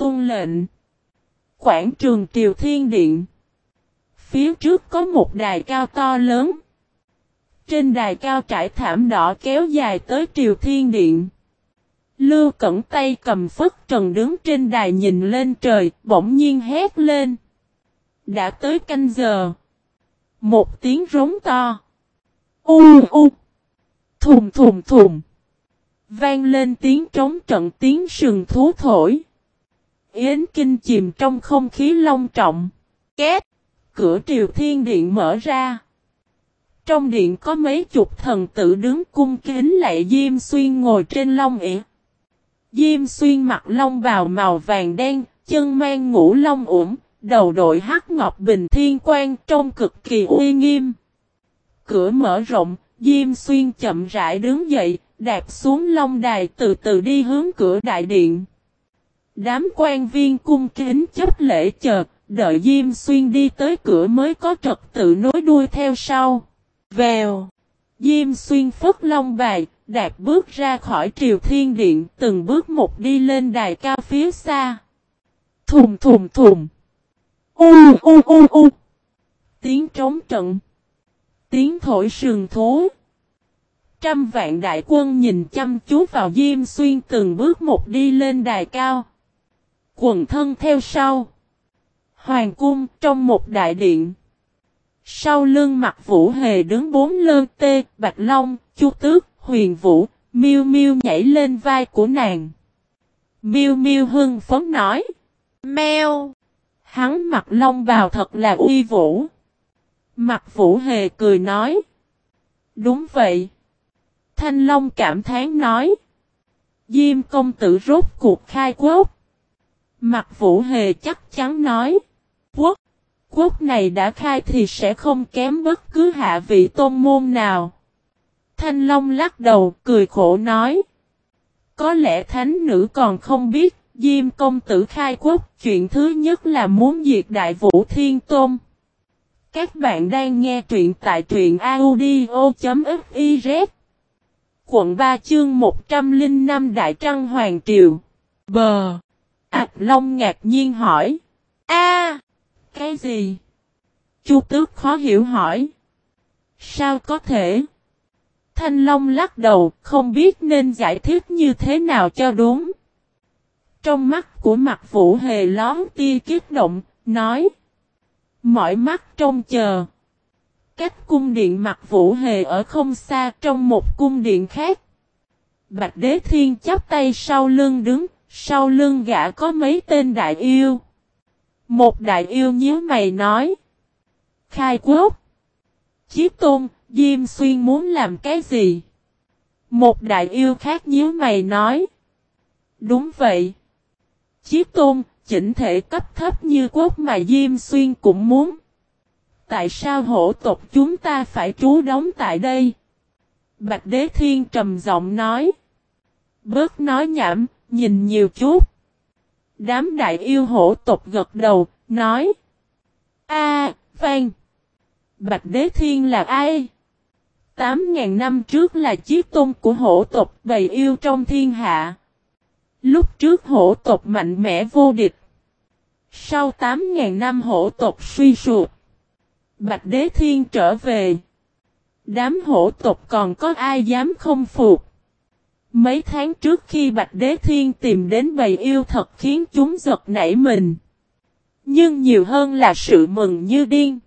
Tuân lệnh. Quảng trường Triều Thiên Điện. Phía trước có một đài cao to lớn. Trên đài cao trải thảm đỏ kéo dài tới Triều Thiên Điện. Lưu Cẩn tay cầm phất trần đứng trên đài nhìn lên trời, bỗng nhiên hét lên. Đã tới canh giờ. Một tiếng rống to. U u. Thùng thùng thùng. Vang lên tiếng trống trận tiếng sừng thú thổi. Yến kinh chìm trong không khí long trọng. Két. Cửa triều thiên điện mở ra. Trong điện có mấy chục thần tử đứng cung kính lại Diêm Xuyên ngồi trên long ỉa. Diêm Xuyên mặc long bào màu vàng đen, chân mang ngũ long ủng, đầu đội hắc ngọc bình thiên quan trông cực kỳ uy nghiêm. Cửa mở rộng, Diêm Xuyên chậm rãi đứng dậy, đạp xuống long đài từ từ đi hướng cửa đại điện. Đám quan viên cung kính chấp lễ chờ, đợi Diêm Xuyên đi tới cửa mới có trật tự nối đuôi theo sau. Vèo! Diêm Xuyên phất long bài, đạp bước ra khỏi triều thiên điện, từng bước một đi lên đài cao phía xa. Thùm thùm thùm! U u u u! Tiếng trống trận! Tiếng thổi sườn thố! Trăm vạn đại quân nhìn chăm chú vào Diêm Xuyên từng bước một đi lên đài cao. Quần thân theo sau. Hoàng cung trong một đại điện. Sau lưng mặt vũ hề đứng bốn lơn tê, bạch long, chu tước, huyền vũ, miêu miêu nhảy lên vai của nàng. Miêu miêu hưng phấn nói. Mèo! Hắn mặt long vào thật là uy vũ. Mặt vũ hề cười nói. Đúng vậy. Thanh Long cảm thán nói. Diêm công tử rốt cuộc khai quốc. Mặt vũ hề chắc chắn nói. Quốc. Quốc này đã khai thì sẽ không kém bất cứ hạ vị tôn môn nào. Thanh Long lắc đầu cười khổ nói. Có lẽ thánh nữ còn không biết, Diêm công tử khai quốc, chuyện thứ nhất là muốn diệt đại vũ thiên tôn. Các bạn đang nghe truyện tại truyện audio.fiz quận 3 chương 105 Đại Trăng Hoàng Triều. Bờ. Ảch Long ngạc nhiên hỏi. a Cái gì? Chu Tước khó hiểu hỏi. Sao có thể? Thanh Long lắc đầu, không biết nên giải thích như thế nào cho đúng. Trong mắt của mặt vũ hề lón tia kiết động, nói. Mọi mắt trông chờ. Cách cung điện mặt vũ hề ở không xa trong một cung điện khác. Bạch đế thiên chắp tay sau lưng đứng, sau lưng gã có mấy tên đại yêu. Một đại yêu nhớ mày nói. Khai quốc. Chiếc tôn, Diêm Xuyên muốn làm cái gì? Một đại yêu khác nhớ mày nói. Đúng vậy. Chiếc tôn, chỉnh thể cấp thấp như quốc mà Diêm Xuyên cũng muốn tại sao hổ tộc chúng ta phải trú đóng tại đây? Bạch Đế Thiên trầm giọng nói. Bớt nói nhảm, nhìn nhiều chút. Đám đại yêu hổ tộc gật đầu, nói. A, à, Phan. Bạch Đế Thiên là ai? Tám ngàn năm trước là chiếc tôn của hổ tộc bầy yêu trong thiên hạ. Lúc trước hổ tộc mạnh mẽ vô địch. Sau tám ngàn năm hổ tộc suy sụp. Bạch Đế Thiên trở về. Đám hổ tộc còn có ai dám không phục. Mấy tháng trước khi Bạch Đế Thiên tìm đến bầy yêu thật khiến chúng giật nảy mình. Nhưng nhiều hơn là sự mừng như điên.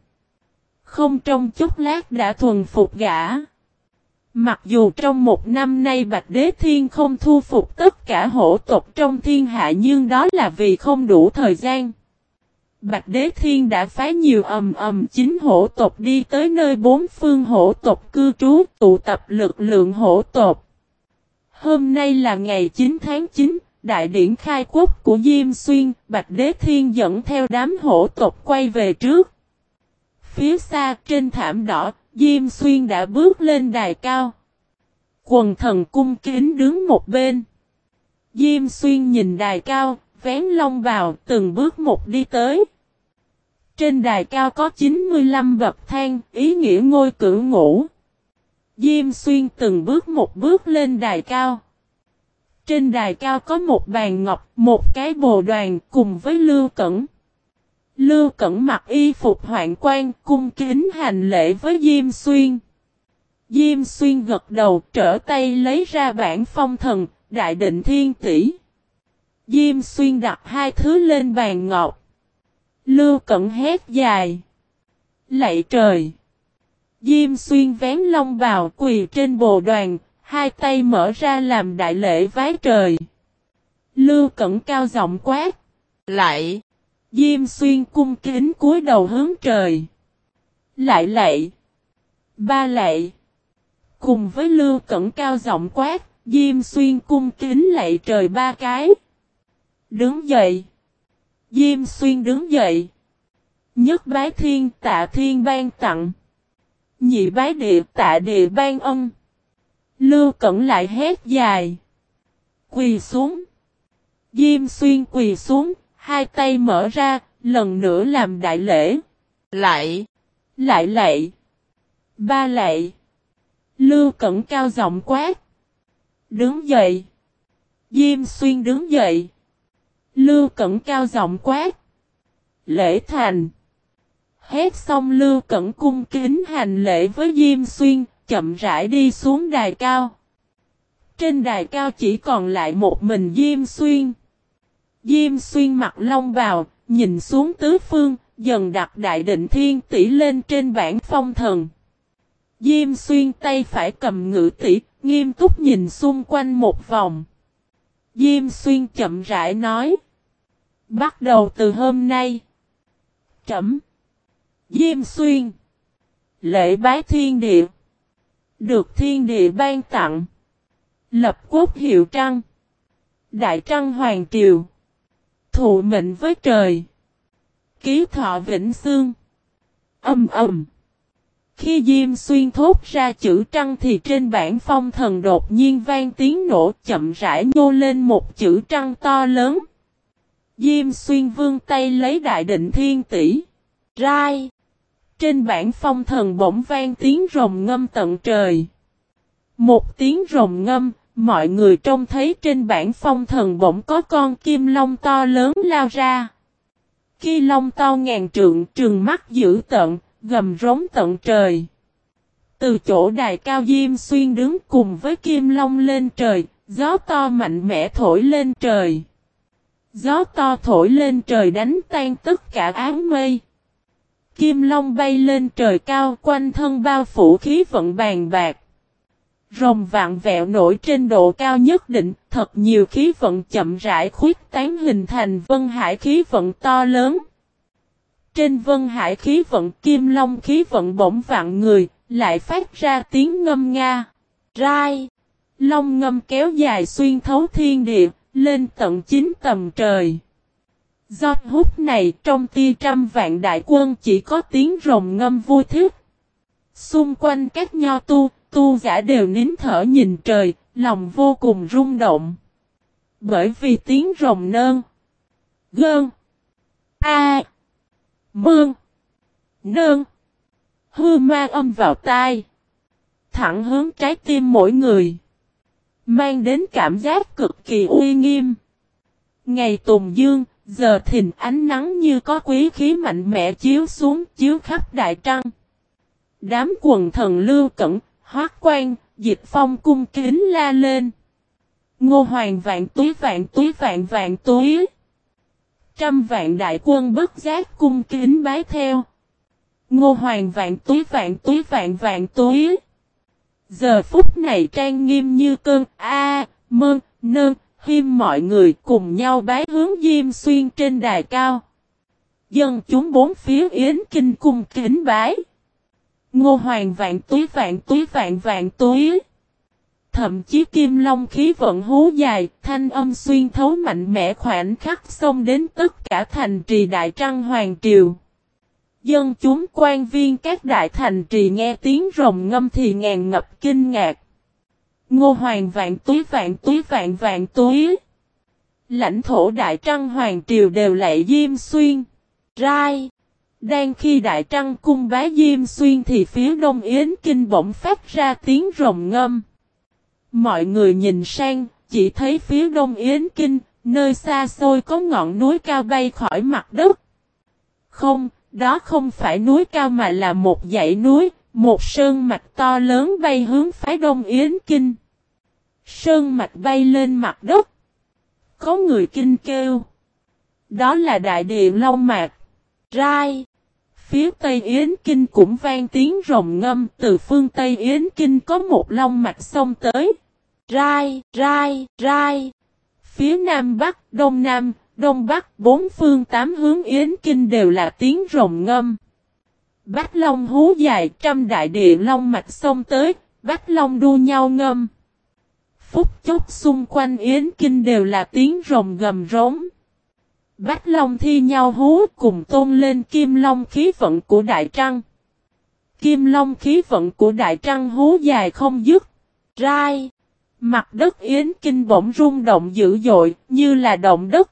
Không trong chút lát đã thuần phục gã. Mặc dù trong một năm nay Bạch Đế Thiên không thu phục tất cả hổ tộc trong thiên hạ nhưng đó là vì không đủ thời gian. Bạch Đế Thiên đã phái nhiều ầm ầm chính hổ tộc đi tới nơi bốn phương hổ tộc cư trú tụ tập lực lượng hổ tộc. Hôm nay là ngày 9 tháng 9, đại điển khai quốc của Diêm Xuyên, Bạch Đế Thiên dẫn theo đám hổ tộc quay về trước. Phía xa trên thảm đỏ, Diêm Xuyên đã bước lên đài cao. Quần thần cung kính đứng một bên. Diêm Xuyên nhìn đài cao, vén lông vào, từng bước một đi tới. Trên đài cao có 95 bậc thang, ý nghĩa ngôi cử ngũ. Diêm xuyên từng bước một bước lên đài cao. Trên đài cao có một bàn ngọc, một cái bồ đoàn cùng với Lưu Cẩn. Lưu Cẩn mặc y phục hoạn quan cung kính hành lễ với Diêm Xuyên. Diêm Xuyên gật đầu trở tay lấy ra bản phong thần, đại định thiên tỷ. Diêm Xuyên đặt hai thứ lên bàn ngọc. Lưu Cẩn hét dài. Lạy trời! Diêm Xuyên vén long bào quỳ trên bồ đoàn, hai tay mở ra làm đại lễ vái trời. Lưu Cẩn cao giọng quát. Lại! Diêm Xuyên cung kính cúi đầu hướng trời. Lại lại Ba lại, Cùng với Lưu Cẩn cao giọng quát, Diêm Xuyên cung kính lạy trời ba cái. Đứng dậy! Diêm Xuyên đứng dậy. Nhất bái thiên tạ thiên ban tặng. Nhị bái địa tạ địa ban ân. Lưu Cẩn lại hét dài. Quỳ xuống. Diêm xuyên quỳ xuống, hai tay mở ra, lần nữa làm đại lễ. Lại. Lại lạy. Ba lạy. Lưu Cẩn cao giọng quát. Đứng dậy. Diêm xuyên đứng dậy. Lưu Cẩn cao giọng quát. Lễ thành. Hét xong Lưu Cẩn cung kính hành lễ với Diêm Xuyên, chậm rãi đi xuống đài cao. Trên đài cao chỉ còn lại một mình Diêm Xuyên. Diêm Xuyên mặc long bào, nhìn xuống tứ phương, dần đặt đại định thiên tỷ lên trên bảng phong thần. Diêm Xuyên tay phải cầm ngự tỷ, nghiêm túc nhìn xung quanh một vòng. Diêm Xuyên chậm rãi nói. Bắt đầu từ hôm nay. Trẩm. Diêm Xuyên. Lễ bái thiên địa. Được thiên địa ban tặng. Lập quốc hiệu trăng. Đại trăng hoàng triều. Thụ mệnh với trời. Ký thọ vĩnh xương. Âm ầm. Khi Diêm Xuyên thốt ra chữ trăng thì trên bản phong thần đột nhiên vang tiếng nổ chậm rãi nhô lên một chữ trăng to lớn. Diêm Xuyên vương tay lấy đại định thiên tỷ. Rai. Trên bản phong thần bỗng vang tiếng rồng ngâm tận trời. Một tiếng rồng ngâm, mọi người trông thấy trên bản phong thần bỗng có con kim long to lớn lao ra. khi long to ngàn trượng trừng mắt dữ tận, gầm rống tận trời. Từ chỗ đài cao diêm xuyên đứng cùng với kim long lên trời, gió to mạnh mẽ thổi lên trời. Gió to thổi lên trời đánh tan tất cả áng mây. Kim long bay lên trời cao quanh thân bao phủ khí vận bàn bạc. Rồng vạn vẹo nổi trên độ cao nhất định, thật nhiều khí vận chậm rãi khuyết tán hình thành vân hải khí vận to lớn. Trên vân hải khí vận kim long khí vận bỗng vạn người, lại phát ra tiếng ngâm nga. Rai! Long ngâm kéo dài xuyên thấu thiên địa, lên tận chín tầm trời. Do hút này trong tia trăm vạn đại quân chỉ có tiếng rồng ngâm vui thích. Xung quanh các nho tu, tu giả đều nín thở nhìn trời, lòng vô cùng rung động. Bởi vì tiếng rồng nơn, gơn, a, mương, nơn, hư ma âm vào tai. Thẳng hướng trái tim mỗi người. Mang đến cảm giác cực kỳ uy nghiêm. Ngày Tùng Dương, giờ thìn ánh nắng như có quý khí mạnh mẽ chiếu xuống chiếu khắp đại trăng. Đám quần thần lưu cẩn, hoác quan, dịch phong cung kính la lên. Ngô hoàng vạn túi vạn túi vạn vạn túi. Trăm vạn đại quân bất giác cung kính bái theo. Ngô hoàng vạn túi vạn túi vạn vạn túi. Giờ phút này trang nghiêm như cơn A, mơn, nơn, hiêm mọi người cùng nhau bái hướng Diêm Xuyên trên đài cao. Dân chúng bốn phía yến kinh cung kính bái. Ngô hoàng vạn túi vạn túi vạn vạn túi. Thậm chí kim long khí vận hú dài, thanh âm xuyên thấu mạnh mẽ khoảnh khắc xông đến tất cả thành trì đại trăng hoàng triều. Dân chúng quan viên các đại thành trì nghe tiếng rồng ngâm thì ngàn ngập kinh ngạc. Ngô hoàng vạn túi vạn túi vạn vạn túi. Lãnh thổ đại trăng hoàng triều đều lại diêm xuyên. Rai. Đang khi đại trăng cung bá diêm xuyên thì phía đông yến kinh bỗng phát ra tiếng rồng ngâm. Mọi người nhìn sang, chỉ thấy phía đông Yến Kinh, nơi xa xôi có ngọn núi cao bay khỏi mặt đất. Không, đó không phải núi cao mà là một dãy núi, một sơn mạch to lớn bay hướng phái đông Yến Kinh. Sơn mạch bay lên mặt đất. Có người kinh kêu. Đó là đại địa Long Mạc. Rai. Phía Tây Yến Kinh cũng vang tiếng rồng ngâm. Từ phương Tây Yến Kinh có một long mạch sông tới. Rai, rai, rai. Phía Nam Bắc, Đông Nam, Đông Bắc, bốn phương tám hướng Yến Kinh đều là tiếng rồng ngâm. Bách Long hú dài trăm đại địa long mạch sông tới, Bách Long đua nhau ngâm. Phúc chốc xung quanh Yến Kinh đều là tiếng rồng gầm rống. Bách Long thi nhau hú cùng tôn lên Kim Long khí vận của Đại Trăng. Kim Long khí vận của Đại Trăng hú dài không dứt. Rai. Mặt đất Yến Kinh bỗng rung động dữ dội như là động đất.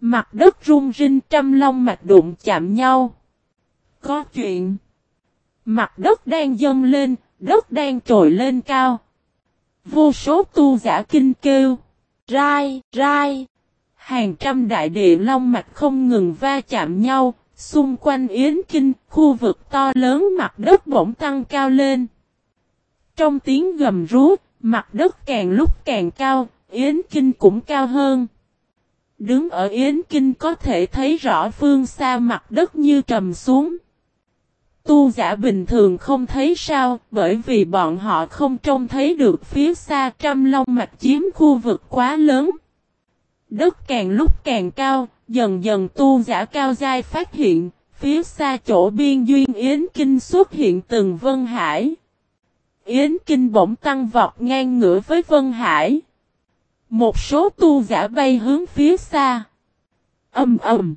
Mặt đất rung rinh trăm long mạch đụng chạm nhau. Có chuyện. Mặt đất đang dâng lên, đất đang trồi lên cao. Vô số tu giả kinh kêu. Rai, rai. Hàng trăm đại địa long mạch không ngừng va chạm nhau. Xung quanh Yến Kinh, khu vực to lớn mặt đất bỗng tăng cao lên. Trong tiếng gầm rú, mặt đất càng lúc càng cao, Yến Kinh cũng cao hơn. Đứng ở Yến Kinh có thể thấy rõ phương xa mặt đất như trầm xuống. Tu giả bình thường không thấy sao, bởi vì bọn họ không trông thấy được phía xa trăm long mạch chiếm khu vực quá lớn. Đất càng lúc càng cao, dần dần tu giả cao dai phát hiện, phía xa chỗ biên duyên Yến Kinh xuất hiện từng Vân Hải. Yến Kinh bỗng tăng vọt ngang ngửa với Vân Hải. Một số tu giả bay hướng phía xa. Âm ầm.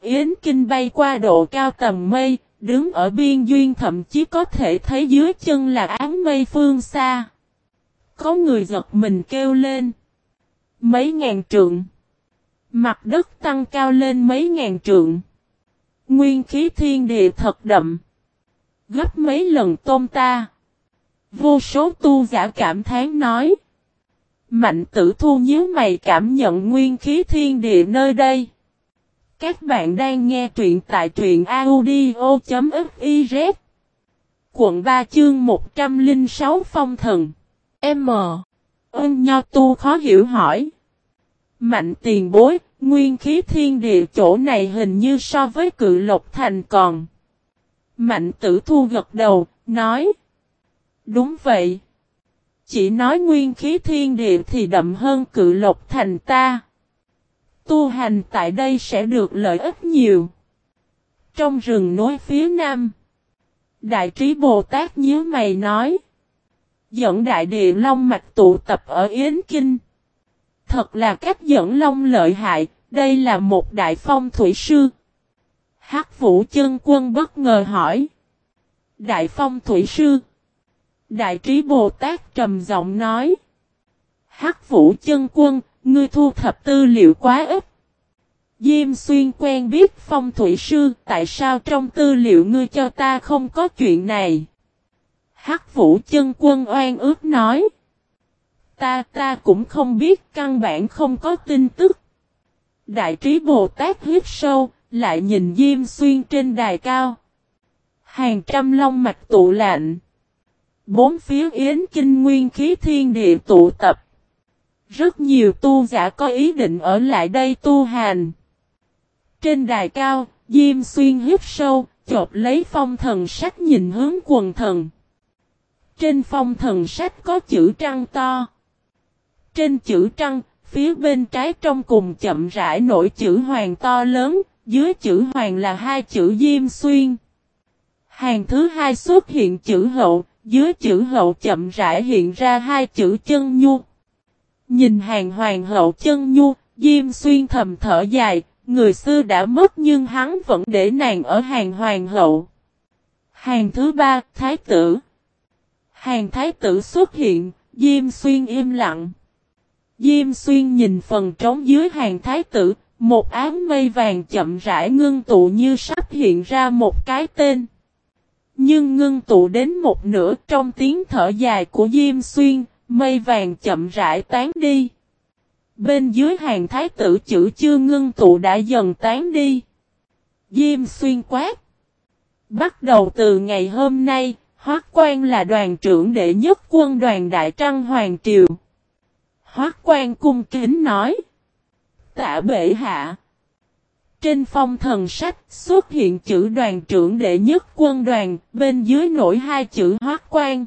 Yến Kinh bay qua độ cao tầm mây, Đứng ở biên duyên thậm chí có thể thấy dưới chân là áng mây phương xa. Có người giật mình kêu lên. Mấy ngàn trượng. Mặt đất tăng cao lên mấy ngàn trượng. Nguyên khí thiên địa thật đậm. Gấp mấy lần tôm ta. Vô số tu giả cảm thán nói. Mạnh tử thu nhíu mày cảm nhận nguyên khí thiên địa nơi đây. Các bạn đang nghe truyện tại truyện audio.fiz Quận 3 chương 106 Phong Thần M. Ân Nho Tu khó hiểu hỏi Mạnh tiền bối, nguyên khí thiên địa chỗ này hình như so với cự lộc thành còn. Mạnh tử thu gật đầu, nói Đúng vậy. Chỉ nói nguyên khí thiên địa thì đậm hơn cự lộc thành ta tu hành tại đây sẽ được lợi ích nhiều. Trong rừng núi phía nam, Đại trí Bồ Tát nhớ mày nói, dẫn đại địa long mạch tụ tập ở Yến Kinh. Thật là cách dẫn long lợi hại, đây là một đại phong thủy sư. Hắc Vũ chân quân bất ngờ hỏi. Đại phong thủy sư. Đại trí Bồ Tát trầm giọng nói. Hắc Vũ chân quân, Ngươi thu thập tư liệu quá ít. Diêm xuyên quen biết phong thủy sư, tại sao trong tư liệu ngươi cho ta không có chuyện này? Hắc vũ chân quân oan ước nói. Ta ta cũng không biết căn bản không có tin tức. Đại trí Bồ Tát hít sâu, lại nhìn Diêm Xuyên trên đài cao. Hàng trăm long mạch tụ lạnh. Bốn phía yến kinh nguyên khí thiên địa tụ tập. Rất nhiều tu giả có ý định ở lại đây tu hành. Trên đài cao, Diêm Xuyên hít sâu, chộp lấy phong thần sách nhìn hướng quần thần. Trên phong thần sách có chữ trăng to. Trên chữ trăng, phía bên trái trong cùng chậm rãi nổi chữ hoàng to lớn, dưới chữ hoàng là hai chữ Diêm Xuyên. Hàng thứ hai xuất hiện chữ hậu, dưới chữ hậu chậm rãi hiện ra hai chữ chân nhu. Nhìn hàng hoàng hậu chân nhu, Diêm Xuyên thầm thở dài, người xưa đã mất nhưng hắn vẫn để nàng ở hàng hoàng hậu. Hàng thứ ba, Thái tử. Hàng Thái tử xuất hiện, Diêm Xuyên im lặng. Diêm Xuyên nhìn phần trống dưới hàng Thái tử, một ám mây vàng chậm rãi ngưng tụ như sắp hiện ra một cái tên. Nhưng ngưng tụ đến một nửa trong tiếng thở dài của Diêm Xuyên, mây vàng chậm rãi tán đi. Bên dưới hàng thái tử chữ chưa ngưng tụ đã dần tán đi. Diêm xuyên quát. Bắt đầu từ ngày hôm nay, Hoác Quan là đoàn trưởng đệ nhất quân đoàn Đại Trăng Hoàng Triều. Hoác Quan cung kính nói. Tạ bệ hạ. Trên phong thần sách xuất hiện chữ đoàn trưởng đệ nhất quân đoàn, bên dưới nổi hai chữ Hoác Quan.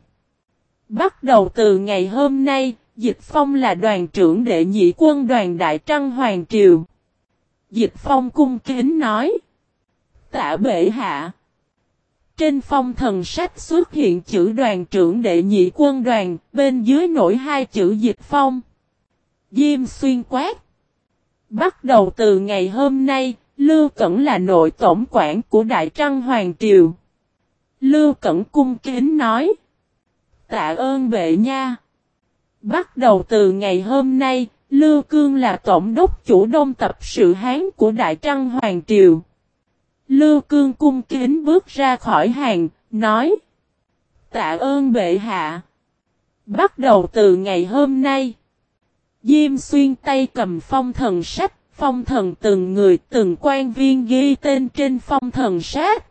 Bắt đầu từ ngày hôm nay, Dịch Phong là đoàn trưởng đệ nhị quân đoàn Đại Trăng Hoàng Triều. Dịch Phong cung kính nói. Tạ bệ hạ. Trên phong thần sách xuất hiện chữ đoàn trưởng đệ nhị quân đoàn, bên dưới nổi hai chữ Dịch Phong. Diêm xuyên quát. Bắt đầu từ ngày hôm nay, Lưu Cẩn là nội tổng quản của Đại Trăng Hoàng Triều. Lưu Cẩn cung kính nói. Tạ ơn bệ nha. Bắt đầu từ ngày hôm nay, Lưu Cương là tổng đốc chủ đông tập sự Hán của Đại Trăng Hoàng Triều. Lưu Cương cung kính bước ra khỏi hàng, nói. Tạ ơn bệ hạ. Bắt đầu từ ngày hôm nay. Diêm xuyên tay cầm phong thần sách, phong thần từng người từng quan viên ghi tên trên phong thần sách.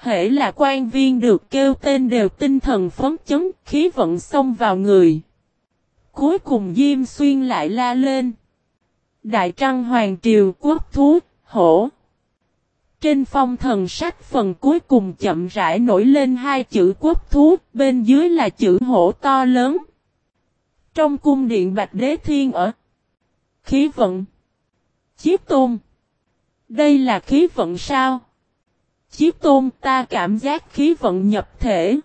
Hễ là quan viên được kêu tên đều tinh thần phấn chấn, khí vận xông vào người. Cuối cùng Diêm Xuyên lại la lên. Đại Trăng Hoàng Triều Quốc Thú, Hổ. Trên phong thần sách phần cuối cùng chậm rãi nổi lên hai chữ quốc thú, bên dưới là chữ hổ to lớn. Trong cung điện Bạch Đế Thiên ở Khí vận Chiếc tôn Đây là khí vận sao? Chiếc tôn ta cảm giác khí vận nhập thể.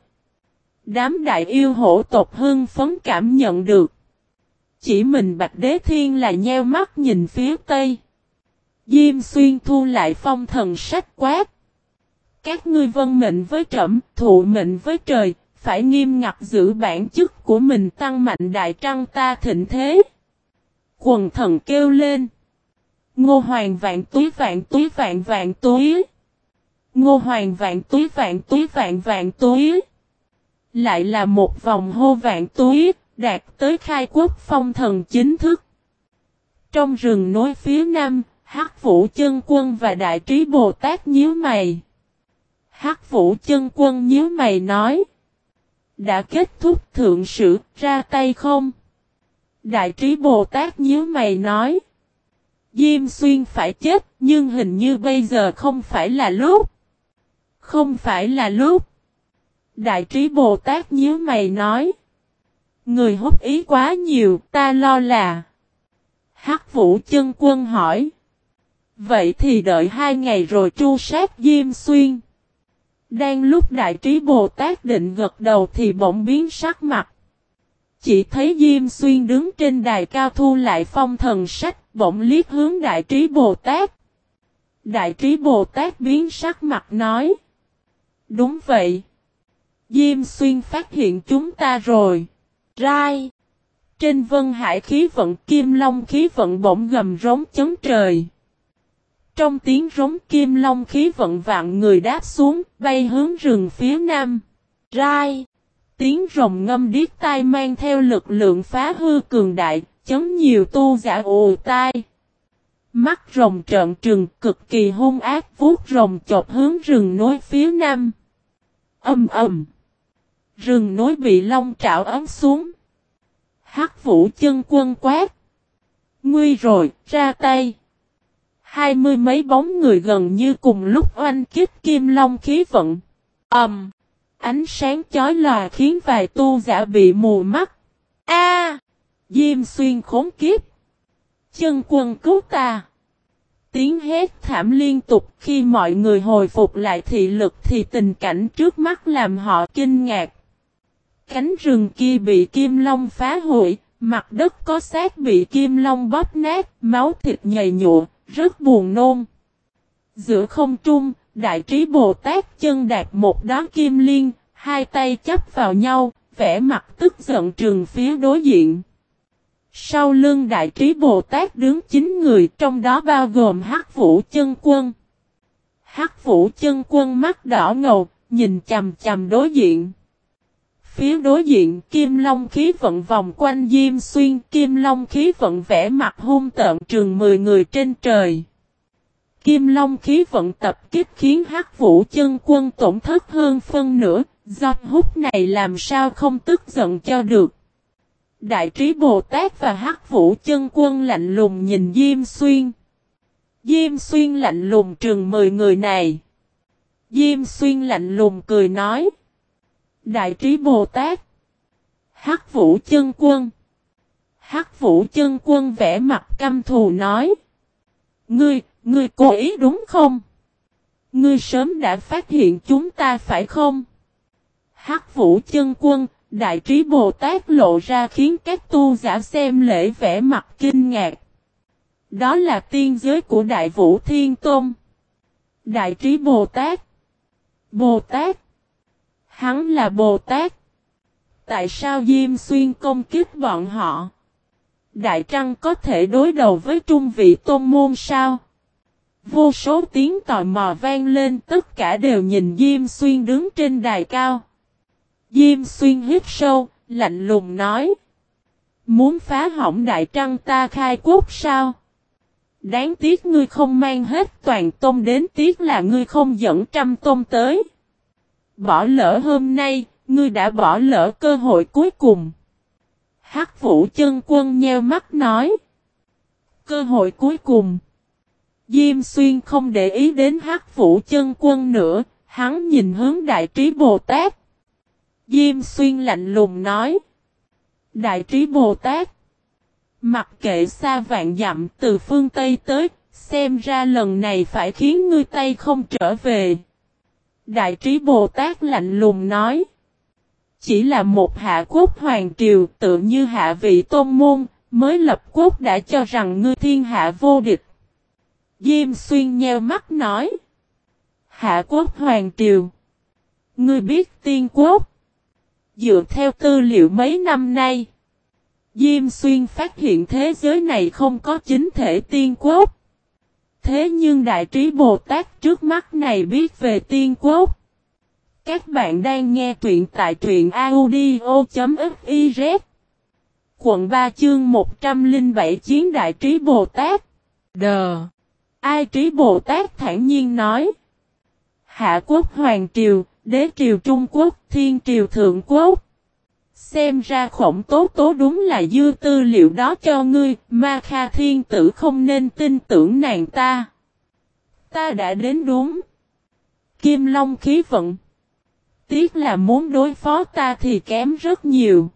Đám đại yêu hổ tộc hưng phấn cảm nhận được. Chỉ mình Bạch Đế Thiên là nheo mắt nhìn phía Tây. Diêm xuyên thu lại phong thần sách quát. Các ngươi vân mệnh với trẩm, thụ mệnh với trời, phải nghiêm ngặt giữ bản chức của mình tăng mạnh đại trăng ta thịnh thế. Quần thần kêu lên. Ngô hoàng vạn túi vạn túi vạn vạn túi. Ngô hoàng vạn túi vạn túi vạn vạn túi. Lại là một vòng hô vạn túi, đạt tới khai quốc phong thần chính thức. Trong rừng nối phía nam, Hắc Vũ Chân Quân và Đại Trí Bồ Tát nhíu mày. Hắc Vũ Chân Quân nhíu mày nói: "Đã kết thúc thượng sự, ra tay không?" Đại Trí Bồ Tát nhíu mày nói: "Diêm Xuyên phải chết, nhưng hình như bây giờ không phải là lúc." "Không phải là lúc." Đại Trí Bồ Tát nhíu mày nói: "Người hút ý quá nhiều, ta lo là." Hắc Vũ Chân Quân hỏi: Vậy thì đợi hai ngày rồi tru sát Diêm Xuyên. Đang lúc Đại Trí Bồ Tát định gật đầu thì bỗng biến sắc mặt. Chỉ thấy Diêm Xuyên đứng trên đài cao thu lại phong thần sách, bỗng liếc hướng Đại Trí Bồ Tát. Đại Trí Bồ Tát biến sắc mặt nói. Đúng vậy. Diêm Xuyên phát hiện chúng ta rồi. Rai. Trên vân hải khí vận kim long khí vận bỗng gầm rống chấn trời. Trong tiếng rống kim long khí vận vạn người đáp xuống, bay hướng rừng phía nam. Rai! Tiếng rồng ngâm điếc tai mang theo lực lượng phá hư cường đại, chấn nhiều tu giả ồ tai. Mắt rồng trợn trừng cực kỳ hung ác vuốt rồng chộp hướng rừng nối phía nam. Âm ầm. Rừng nối bị long trảo ấm xuống. Hắc vũ chân quân quát. Nguy rồi, ra tay. Hai mươi mấy bóng người gần như cùng lúc oanh kích kim long khí vận. âm um, Ánh sáng chói lòa khiến vài tu giả bị mù mắt. A! Diêm xuyên khốn kiếp. Chân quân cứu ta. Tiếng hét thảm liên tục khi mọi người hồi phục lại thị lực thì tình cảnh trước mắt làm họ kinh ngạc. Cánh rừng kia bị kim long phá hủy, mặt đất có xác bị kim long bóp nát, máu thịt nhầy nhụa, rất buồn nôn. Giữa không trung, Đại trí Bồ Tát chân đạt một đón kim liên, hai tay chấp vào nhau, vẽ mặt tức giận trừng phía đối diện. Sau lưng Đại trí Bồ Tát đứng chín người trong đó bao gồm Hắc Vũ chân quân. Hắc Vũ chân quân mắt đỏ ngầu, nhìn chầm chầm đối diện. Phía đối diện Kim Long khí vận vòng quanh Diêm Xuyên Kim Long khí vận vẽ mặt hung tợn trường 10 người trên trời. Kim Long khí vận tập kích khiến Hắc Vũ chân quân tổn thất hơn phân nửa, do hút này làm sao không tức giận cho được. Đại trí Bồ Tát và Hắc Vũ chân quân lạnh lùng nhìn Diêm Xuyên. Diêm Xuyên lạnh lùng trừng mười người này. Diêm Xuyên lạnh lùng cười nói. Đại trí Bồ Tát. Hắc Vũ chân quân. Hắc Vũ chân quân vẽ mặt căm thù nói. Ngươi, ngươi cố ý đúng không? Ngươi sớm đã phát hiện chúng ta phải không? Hắc Vũ chân quân, Đại trí Bồ Tát lộ ra khiến các tu giả xem lễ vẽ mặt kinh ngạc. Đó là tiên giới của Đại Vũ Thiên Tôn. Đại trí Bồ Tát. Bồ Tát. Hắn là Bồ Tát. Tại sao Diêm Xuyên công kích bọn họ? Đại Trăng có thể đối đầu với trung vị tôn môn sao? Vô số tiếng tò mò vang lên, tất cả đều nhìn Diêm Xuyên đứng trên đài cao. Diêm Xuyên hít sâu, lạnh lùng nói. Muốn phá hỏng Đại Trăng ta khai quốc sao? Đáng tiếc ngươi không mang hết toàn tôm đến tiếc là ngươi không dẫn trăm tôm tới. Bỏ lỡ hôm nay, ngươi đã bỏ lỡ cơ hội cuối cùng. Hắc vũ chân quân nheo mắt nói. Cơ hội cuối cùng. Diêm xuyên không để ý đến hắc vũ chân quân nữa, hắn nhìn hướng đại trí Bồ Tát. Diêm xuyên lạnh lùng nói. Đại trí Bồ Tát. Mặc kệ xa vạn dặm từ phương Tây tới, xem ra lần này phải khiến ngươi Tây không trở về. Đại trí Bồ Tát lạnh lùng nói. Chỉ là một hạ quốc hoàng triều tự như hạ vị tôn môn, mới lập quốc đã cho rằng ngươi thiên hạ vô địch. Diêm xuyên nheo mắt nói. Hạ quốc hoàng triều. Ngươi biết tiên quốc. Dựa theo tư liệu mấy năm nay. Diêm xuyên phát hiện thế giới này không có chính thể tiên quốc. Thế nhưng Đại trí Bồ Tát trước mắt này biết về tiên quốc. Các bạn đang nghe truyện tại truyện audio.fiz Quận 3 chương 107 Chiến Đại trí Bồ Tát Đờ Ai trí Bồ Tát thản nhiên nói Hạ quốc Hoàng Triều, Đế Triều Trung Quốc, Thiên Triều Thượng Quốc Xem ra khổng tố tố đúng là dư tư liệu đó cho ngươi, ma kha thiên tử không nên tin tưởng nàng ta. Ta đã đến đúng. Kim Long khí vận. Tiếc là muốn đối phó ta thì kém rất nhiều.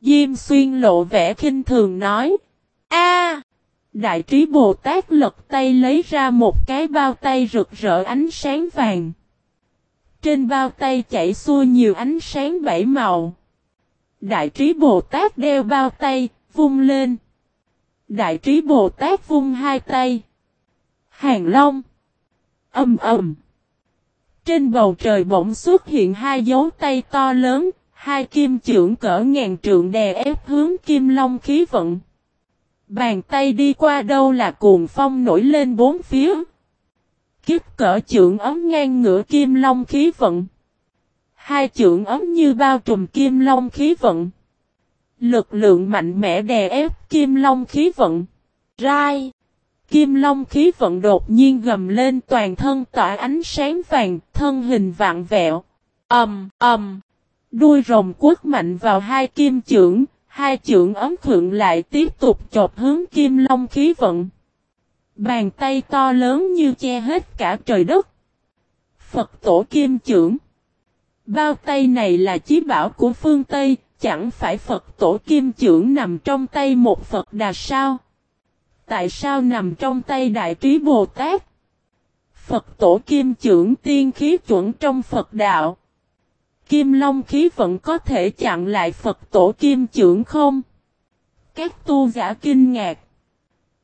Diêm xuyên lộ vẻ khinh thường nói. a Đại trí Bồ Tát lật tay lấy ra một cái bao tay rực rỡ ánh sáng vàng. Trên bao tay chảy xuôi nhiều ánh sáng bảy màu. Đại trí Bồ Tát đeo bao tay, vung lên. Đại trí Bồ Tát vung hai tay. Hàng Long. Âm ầm. Trên bầu trời bỗng xuất hiện hai dấu tay to lớn, hai kim trưởng cỡ ngàn trượng đè ép hướng kim long khí vận. Bàn tay đi qua đâu là cuồng phong nổi lên bốn phía. Kiếp cỡ trưởng ấm ngang ngửa kim long khí vận. Hai trưởng ấm như bao trùm kim long khí vận. Lực lượng mạnh mẽ đè ép kim long khí vận. Rai. Kim long khí vận đột nhiên gầm lên toàn thân tỏa ánh sáng vàng, thân hình vạn vẹo. Ầm, um, ầm. Um. Đuôi rồng quất mạnh vào hai kim trưởng, hai trưởng ấm khượng lại tiếp tục chộp hướng kim long khí vận. Bàn tay to lớn như che hết cả trời đất. Phật tổ kim chưởng. Bao tay này là chí bảo của phương Tây, chẳng phải Phật tổ kim trưởng nằm trong tay một Phật đà sao? Tại sao nằm trong tay Đại Trí Bồ Tát? Phật tổ kim trưởng tiên khí chuẩn trong Phật đạo. Kim Long khí vẫn có thể chặn lại Phật tổ kim trưởng không? Các tu giả kinh ngạc.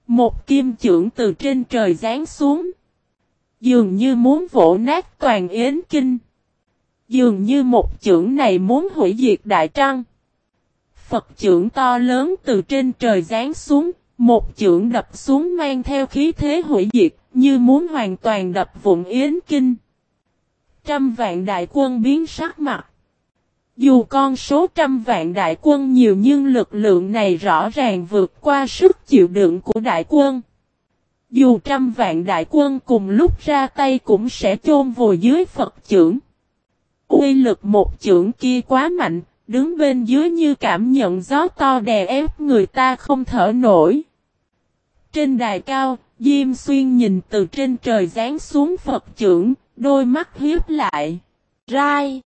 Một kim trưởng từ trên trời giáng xuống. Dường như muốn vỗ nát toàn yến kinh. Dường như một trưởng này muốn hủy diệt đại trăng. Phật trưởng to lớn từ trên trời giáng xuống, một trưởng đập xuống mang theo khí thế hủy diệt, như muốn hoàn toàn đập vụn yến kinh. Trăm vạn đại quân biến sắc mặt. Dù con số trăm vạn đại quân nhiều nhưng lực lượng này rõ ràng vượt qua sức chịu đựng của đại quân. Dù trăm vạn đại quân cùng lúc ra tay cũng sẽ chôn vùi dưới Phật trưởng. Uy lực một trưởng kia quá mạnh, đứng bên dưới như cảm nhận gió to đè ép người ta không thở nổi. Trên đài cao, Diêm Xuyên nhìn từ trên trời rán xuống Phật trưởng, đôi mắt hiếp lại. Rai!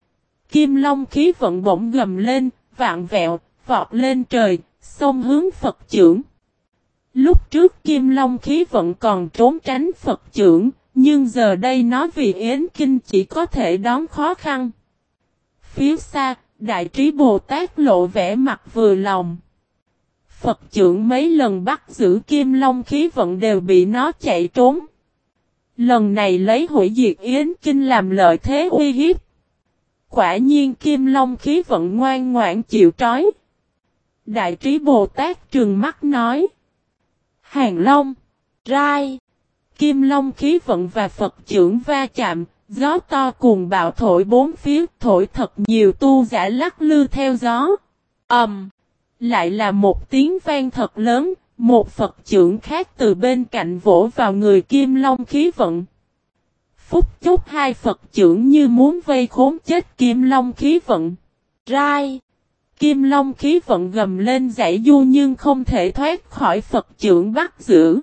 Kim Long khí vận bỗng gầm lên, vạn vẹo, vọt lên trời, xông hướng Phật trưởng. Lúc trước Kim Long khí vận còn trốn tránh Phật trưởng, nhưng giờ đây nó vì Yến Kinh chỉ có thể đón khó khăn. Phía xa, Đại trí Bồ Tát lộ vẻ mặt vừa lòng. Phật trưởng mấy lần bắt giữ Kim Long khí vận đều bị nó chạy trốn. Lần này lấy hủy diệt Yến Kinh làm lợi thế uy hiếp. Quả nhiên Kim Long khí vận ngoan ngoãn chịu trói. Đại trí Bồ Tát trường mắt nói. Hàng Long, Rai, Kim Long khí vận và Phật trưởng va chạm, gió to cuồng bạo thổi bốn phía, thổi thật nhiều tu giả lắc lư theo gió. ầm, um, lại là một tiếng vang thật lớn, một Phật trưởng khác từ bên cạnh vỗ vào người Kim Long khí vận. Phúc chốt hai Phật trưởng như muốn vây khốn chết Kim Long khí vận. Rai! Kim Long khí vận gầm lên giải du nhưng không thể thoát khỏi Phật trưởng bắt giữ.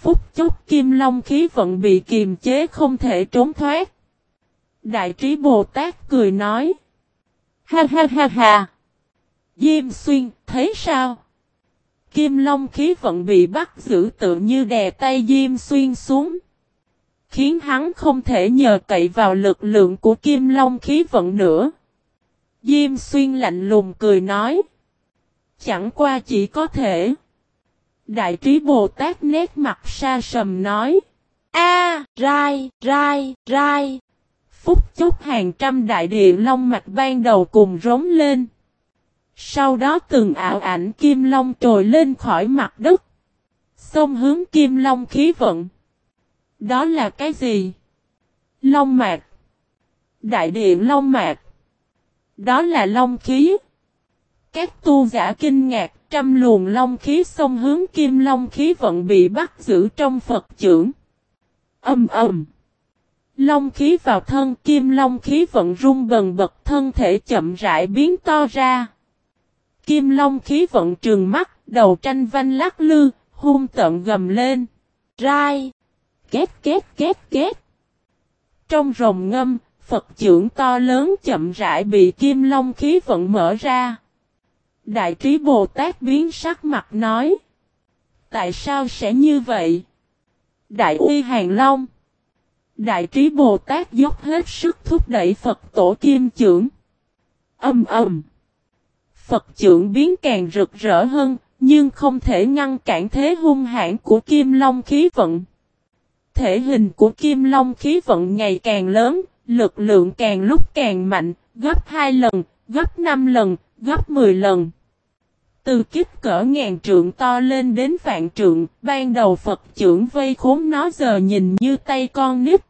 Phúc chốt Kim Long khí vận bị kiềm chế không thể trốn thoát. Đại trí Bồ Tát cười nói. Ha ha ha ha! Diêm xuyên, thấy sao? Kim Long khí vận bị bắt giữ tự như đè tay Diêm xuyên xuống. Khiến hắn không thể nhờ cậy vào lực lượng của Kim Long khí vận nữa. Diêm xuyên lạnh lùng cười nói. Chẳng qua chỉ có thể. Đại trí Bồ Tát nét mặt xa sầm nói. A, rai, rai, rai. Phúc chốc hàng trăm đại địa long mạch ban đầu cùng rống lên. Sau đó từng ảo ảnh kim long trồi lên khỏi mặt đất. Xông hướng kim long khí vận. Đó là cái gì? Long mạc. Đại địa long mạc. Đó là long khí. Các tu giả kinh ngạc trăm luồng long khí xông hướng kim long khí vận bị bắt giữ trong Phật trưởng. Âm ầm. Long khí vào thân kim long khí vận rung bần bật thân thể chậm rãi biến to ra. Kim long khí vận trường mắt, đầu tranh vanh lắc lư, hung tận gầm lên. Rai! Két két két két! Trong rồng ngâm, Phật trưởng to lớn chậm rãi bị kim long khí vận mở ra. Đại trí Bồ Tát biến sắc mặt nói. Tại sao sẽ như vậy? Đại uy hàng long. Đại trí Bồ Tát dốc hết sức thúc đẩy Phật tổ kim trưởng. Âm ầm. Phật trưởng biến càng rực rỡ hơn, nhưng không thể ngăn cản thế hung hãn của Kim Long khí vận. Thể hình của Kim Long khí vận ngày càng lớn, lực lượng càng lúc càng mạnh, gấp 2 lần, gấp 5 lần, gấp 10 lần. Từ kích cỡ ngàn trượng to lên đến vạn trượng, ban đầu Phật trưởng vây khốn nó giờ nhìn như tay con nít.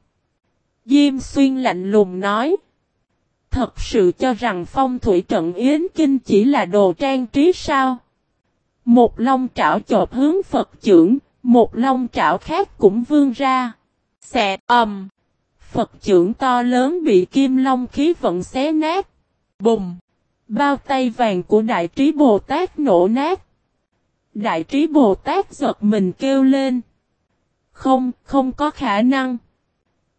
Diêm xuyên lạnh lùng nói thật sự cho rằng phong thủy trận Yến Kinh chỉ là đồ trang trí sao? Một long trảo chộp hướng Phật trưởng, một long trảo khác cũng vươn ra. Xẹt ầm. Phật trưởng to lớn bị kim long khí vận xé nát. Bùng. Bao tay vàng của Đại trí Bồ Tát nổ nát. Đại trí Bồ Tát giật mình kêu lên. Không, không có khả năng.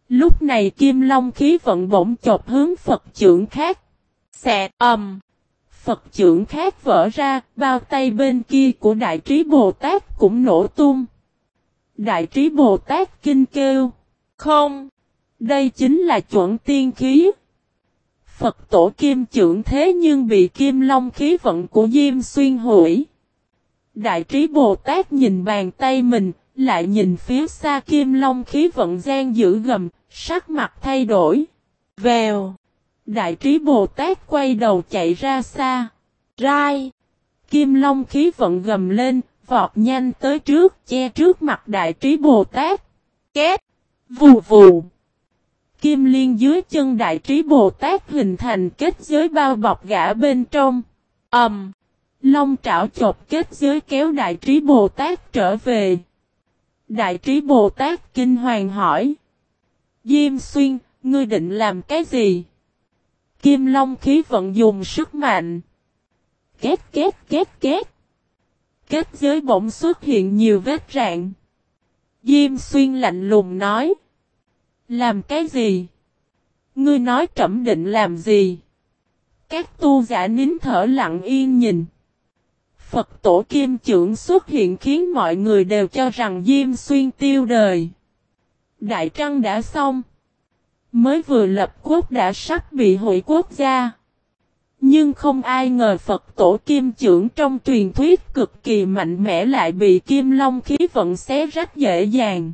Lúc này kim long khí vận bỗng chộp hướng Phật trưởng khác. Xẹt ầm. Phật trưởng khác vỡ ra, bao tay bên kia của Đại trí Bồ Tát cũng nổ tung. Đại trí Bồ Tát kinh kêu. Không. Đây chính là chuẩn tiên khí. Phật tổ kim trưởng thế nhưng bị kim long khí vận của Diêm xuyên hủy. Đại trí Bồ Tát nhìn bàn tay mình, lại nhìn phía xa kim long khí vận gian giữ gầm, sắc mặt thay đổi. Vèo. Đại trí Bồ Tát quay đầu chạy ra xa. Rai. Kim long khí vận gầm lên, vọt nhanh tới trước, che trước mặt đại trí Bồ Tát. Két. Vù vù. kim liên dưới chân đại trí Bồ Tát hình thành kết giới bao bọc gã bên trong. Ẩm! Um, Long trảo chộp kết giới kéo đại trí Bồ Tát trở về. Đại trí Bồ Tát kinh hoàng hỏi. Diêm xuyên, ngươi định làm cái gì? Kim Long khí vận dùng sức mạnh. Két két két két. Kết giới bỗng xuất hiện nhiều vết rạn. Diêm xuyên lạnh lùng nói. Làm cái gì? Ngươi nói trẩm định làm gì? Các tu giả nín thở lặng yên nhìn. Phật tổ kim trưởng xuất hiện khiến mọi người đều cho rằng Diêm Xuyên tiêu đời. Đại Trăng đã xong. Mới vừa lập quốc đã sắp bị hủy quốc gia. Nhưng không ai ngờ Phật tổ kim trưởng trong truyền thuyết cực kỳ mạnh mẽ lại bị kim long khí vận xé rách dễ dàng.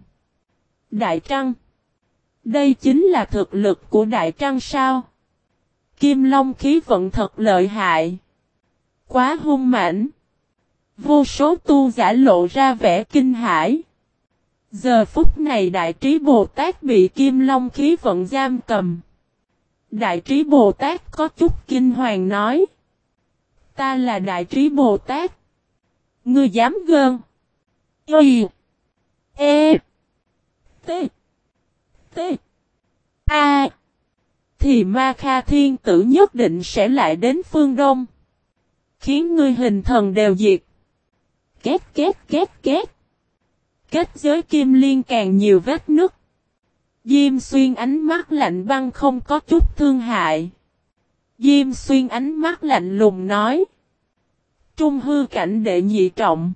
Đại Trăng Đây chính là thực lực của Đại Trăng sao? Kim long khí vận thật lợi hại. Quá hung mãnh. Vô số tu giả lộ ra vẻ kinh hãi. Giờ phút này Đại Trí Bồ Tát bị Kim Long khí vận giam cầm. Đại Trí Bồ Tát có chút kinh hoàng nói. Ta là Đại Trí Bồ Tát. Ngươi dám gơn. Y. E. T. T. A. Thì Ma Kha Thiên Tử nhất định sẽ lại đến phương Đông. Khiến ngươi hình thần đều diệt. Két két két két. Kết giới kim liên càng nhiều vết nứt. Diêm xuyên ánh mắt lạnh băng không có chút thương hại. Diêm xuyên ánh mắt lạnh lùng nói. Trung hư cảnh đệ nhị trọng.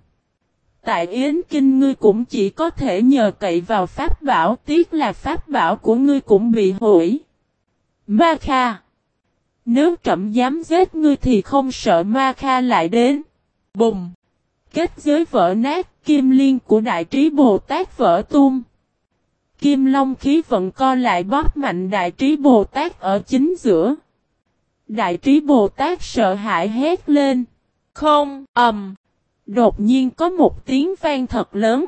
Tại Yến Kinh ngươi cũng chỉ có thể nhờ cậy vào pháp bảo tiếc là pháp bảo của ngươi cũng bị hủy. Ma Kha. Nếu trậm dám giết ngươi thì không sợ Ma Kha lại đến. Bùng kết giới vỡ nát, kim liên của đại trí Bồ Tát vỡ tung. Kim Long khí vận co lại bóp mạnh đại trí Bồ Tát ở chính giữa. Đại trí Bồ Tát sợ hãi hét lên. Không, ầm. Đột nhiên có một tiếng vang thật lớn.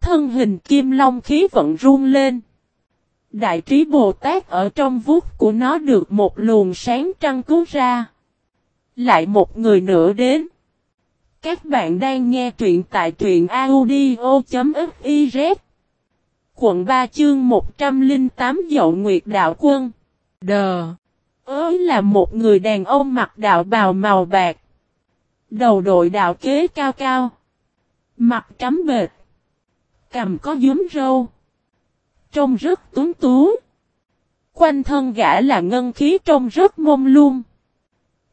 Thân hình Kim Long khí vận run lên. Đại trí Bồ Tát ở trong vuốt của nó được một luồng sáng trăng cứu ra. Lại một người nữa đến. Các bạn đang nghe truyện tại truyện audio.fif Quận 3 chương 108 Dậu Nguyệt Đạo Quân. Đờ Ới là một người đàn ông mặc đạo bào màu bạc. Đầu đội đạo kế cao cao. Mặt trắm bệt. Cầm có dúm râu. Trông rất tuấn tú. Quanh thân gã là ngân khí trông rất mông lung.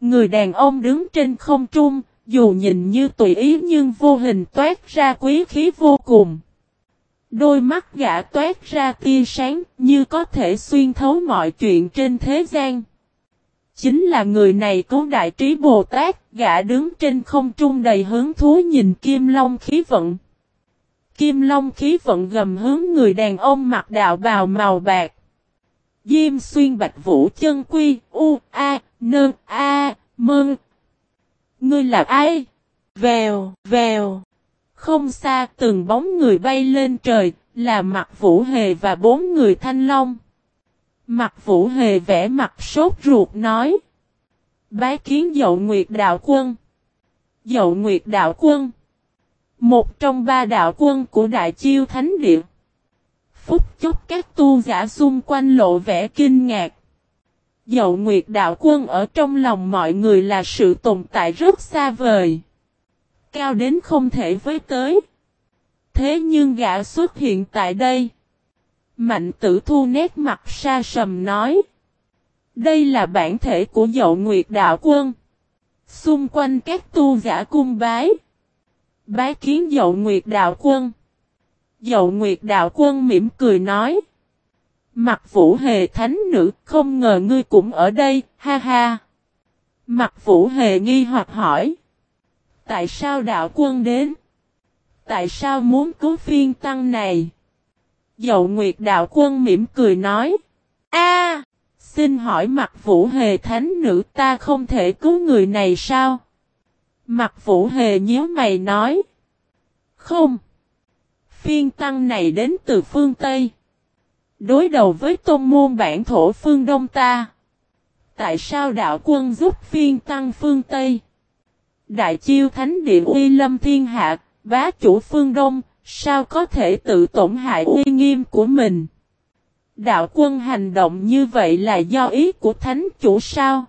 Người đàn ông đứng trên không trung dù nhìn như tùy ý nhưng vô hình toát ra quý khí vô cùng. Đôi mắt gã toát ra tia sáng như có thể xuyên thấu mọi chuyện trên thế gian. Chính là người này có đại trí Bồ Tát, gã đứng trên không trung đầy hướng thú nhìn Kim Long khí vận. Kim Long khí vận gầm hướng người đàn ông mặc đạo bào màu bạc. Diêm xuyên bạch vũ chân quy, u, a, nơ, a, mơn. Ngươi là ai? Vèo, vèo. Không xa từng bóng người bay lên trời, là mặt Vũ Hề và bốn người thanh long. Mặt Vũ Hề vẽ mặt sốt ruột nói. Bái kiến dậu Nguyệt Đạo Quân. Dậu Nguyệt Đạo Quân. Một trong ba đạo quân của Đại Chiêu Thánh Địa. Phúc chốc các tu giả xung quanh lộ vẻ kinh ngạc. Dậu Nguyệt Đạo Quân ở trong lòng mọi người là sự tồn tại rất xa vời. Cao đến không thể với tới. Thế nhưng gã xuất hiện tại đây. Mạnh tử thu nét mặt xa sầm nói. Đây là bản thể của dậu Nguyệt Đạo Quân. Xung quanh các tu giả cung bái. Bái kiến dậu Nguyệt Đạo Quân. Dậu Nguyệt Đạo Quân mỉm cười nói. Mặt vũ hề thánh nữ, không ngờ ngươi cũng ở đây, ha ha. Mặt vũ hề nghi hoặc hỏi. Tại sao đạo quân đến? Tại sao muốn cứu phiên tăng này? Dậu Nguyệt đạo quân mỉm cười nói. a, xin hỏi mặt vũ hề thánh nữ ta không thể cứu người này sao? Mặt vũ hề nhíu mày nói. Không. Phiên tăng này đến từ phương Tây. Đối đầu với tôn môn bản thổ phương Đông ta. Tại sao đạo quân giúp phiên tăng phương Tây? Đại chiêu thánh địa uy lâm thiên hạ, bá chủ phương Đông, sao có thể tự tổn hại uy nghiêm của mình? Đạo quân hành động như vậy là do ý của thánh chủ sao?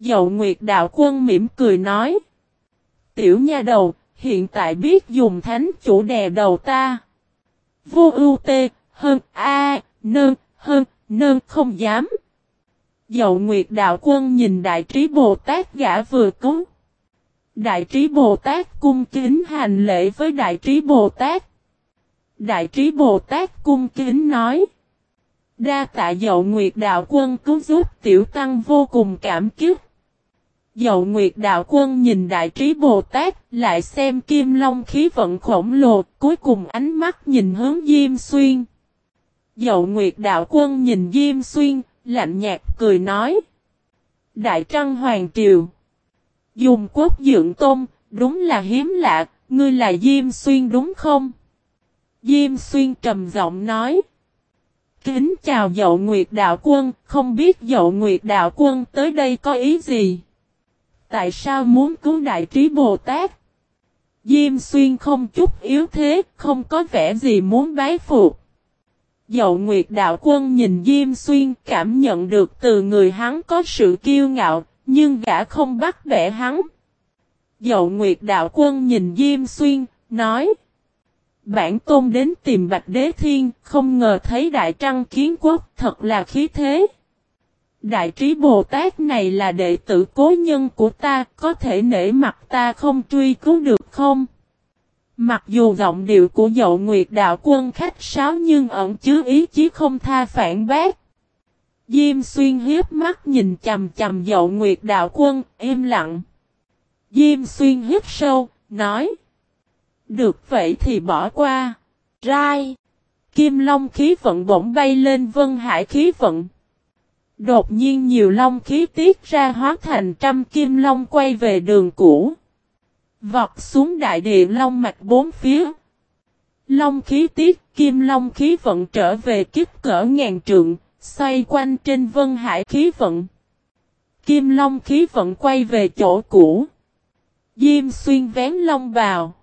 Dậu Nguyệt đạo quân mỉm cười nói. Tiểu nha đầu, hiện tại biết dùng thánh chủ đè đầu ta. Vô ưu tê, hơn a, nơn, hơn, nơn không dám. Dậu Nguyệt đạo quân nhìn đại trí Bồ Tát gã vừa cúng. Đại trí Bồ Tát cung kính hành lễ với đại trí Bồ Tát. Đại trí Bồ Tát cung kính nói. Đa tạ dậu Nguyệt đạo quân cứu giúp tiểu tăng vô cùng cảm kích. Dậu Nguyệt đạo quân nhìn đại trí Bồ Tát, lại xem kim long khí vận khổng lồ, cuối cùng ánh mắt nhìn hướng Diêm Xuyên. Dậu Nguyệt đạo quân nhìn Diêm Xuyên, lạnh nhạt cười nói. Đại Trăng Hoàng Triều. Dùng quốc dưỡng tôm đúng là hiếm lạ, ngươi là Diêm Xuyên đúng không? Diêm Xuyên trầm giọng nói. Kính chào Dậu Nguyệt Đạo Quân, không biết Dậu Nguyệt Đạo Quân tới đây có ý gì? Tại sao muốn cứu Đại Trí Bồ Tát? Diêm Xuyên không chút yếu thế, không có vẻ gì muốn bái phục. Dậu Nguyệt Đạo Quân nhìn Diêm Xuyên cảm nhận được từ người hắn có sự kiêu ngạo, nhưng gã không bắt bẻ hắn. Dậu Nguyệt Đạo Quân nhìn Diêm Xuyên, nói. Bản tôn đến tìm Bạch Đế Thiên, không ngờ thấy Đại Trăng Kiến Quốc thật là khí thế. Đại trí Bồ Tát này là đệ tử cố nhân của ta, có thể nể mặt ta không truy cứu được không? Mặc dù giọng điệu của dậu nguyệt đạo quân khách sáo nhưng ẩn chứa ý chí không tha phản bác. Diêm xuyên hiếp mắt nhìn chầm chầm dậu nguyệt đạo quân, im lặng. Diêm xuyên hiếp sâu, nói. Được vậy thì bỏ qua. Rai. Kim long khí vận bỗng bay lên vân hải khí vận. Đột nhiên nhiều long khí tiết ra hóa thành trăm kim long quay về đường cũ. Vọt xuống đại địa long mạch bốn phía. Long khí tiết, kim long khí vận trở về kích cỡ ngàn trượng, xoay quanh trên vân hải khí vận. Kim long khí vận quay về chỗ cũ. Diêm xuyên vén long vào.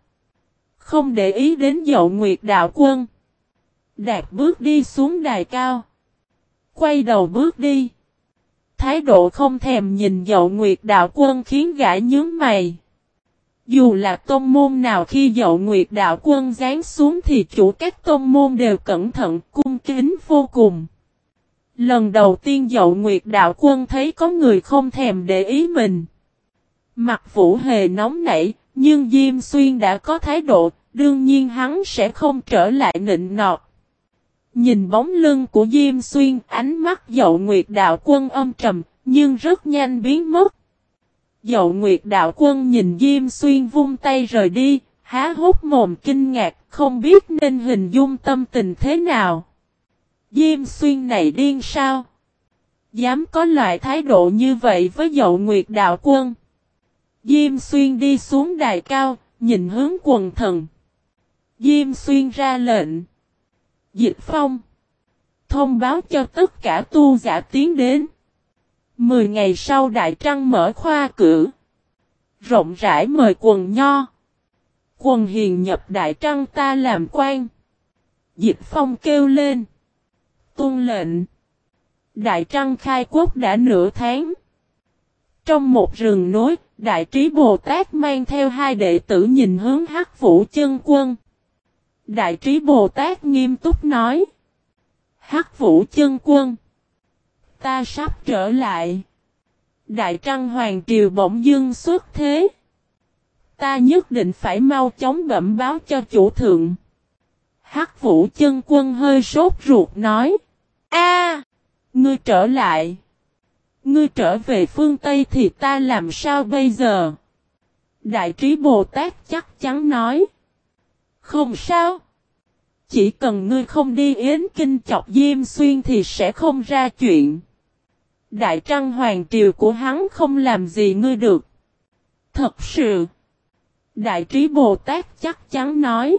Không để ý đến dậu nguyệt đạo quân. Đạt bước đi xuống đài cao. Quay đầu bước đi. Thái độ không thèm nhìn dậu nguyệt đạo quân khiến gã nhướng mày. Dù là tôn môn nào khi dậu nguyệt đạo quân giáng xuống thì chủ các tôn môn đều cẩn thận, cung kính vô cùng. Lần đầu tiên dậu nguyệt đạo quân thấy có người không thèm để ý mình. Mặt vũ hề nóng nảy, nhưng Diêm Xuyên đã có thái độ, đương nhiên hắn sẽ không trở lại nịnh nọt. Nhìn bóng lưng của Diêm Xuyên, ánh mắt dậu nguyệt đạo quân âm trầm, nhưng rất nhanh biến mất. Dậu Nguyệt Đạo Quân nhìn Diêm Xuyên vung tay rời đi, há hốt mồm kinh ngạc, không biết nên hình dung tâm tình thế nào. Diêm Xuyên này điên sao? Dám có loại thái độ như vậy với Dậu Nguyệt Đạo Quân. Diêm Xuyên đi xuống đài cao, nhìn hướng quần thần. Diêm Xuyên ra lệnh. Dịch phong. Thông báo cho tất cả tu giả tiến đến. Mười ngày sau Đại Trăng mở khoa cử. Rộng rãi mời quần nho. Quần hiền nhập Đại Trăng ta làm quan. Dịch phong kêu lên. Tôn lệnh. Đại Trăng khai quốc đã nửa tháng. Trong một rừng nối, Đại Trí Bồ Tát mang theo hai đệ tử nhìn hướng Hắc Vũ chân quân. Đại Trí Bồ Tát nghiêm túc nói. Hắc Vũ chân quân ta sắp trở lại. Đại Trăng Hoàng Triều bỗng dưng xuất thế. Ta nhất định phải mau chóng bẩm báo cho chủ thượng. Hắc Vũ chân quân hơi sốt ruột nói a, ngươi trở lại. Ngươi trở về phương Tây thì ta làm sao bây giờ? Đại trí Bồ Tát chắc chắn nói. Không sao. Chỉ cần ngươi không đi yến kinh chọc Diêm Xuyên thì sẽ không ra chuyện. Đại trăng hoàng triều của hắn không làm gì ngươi được. Thật sự. Đại trí Bồ Tát chắc chắn nói.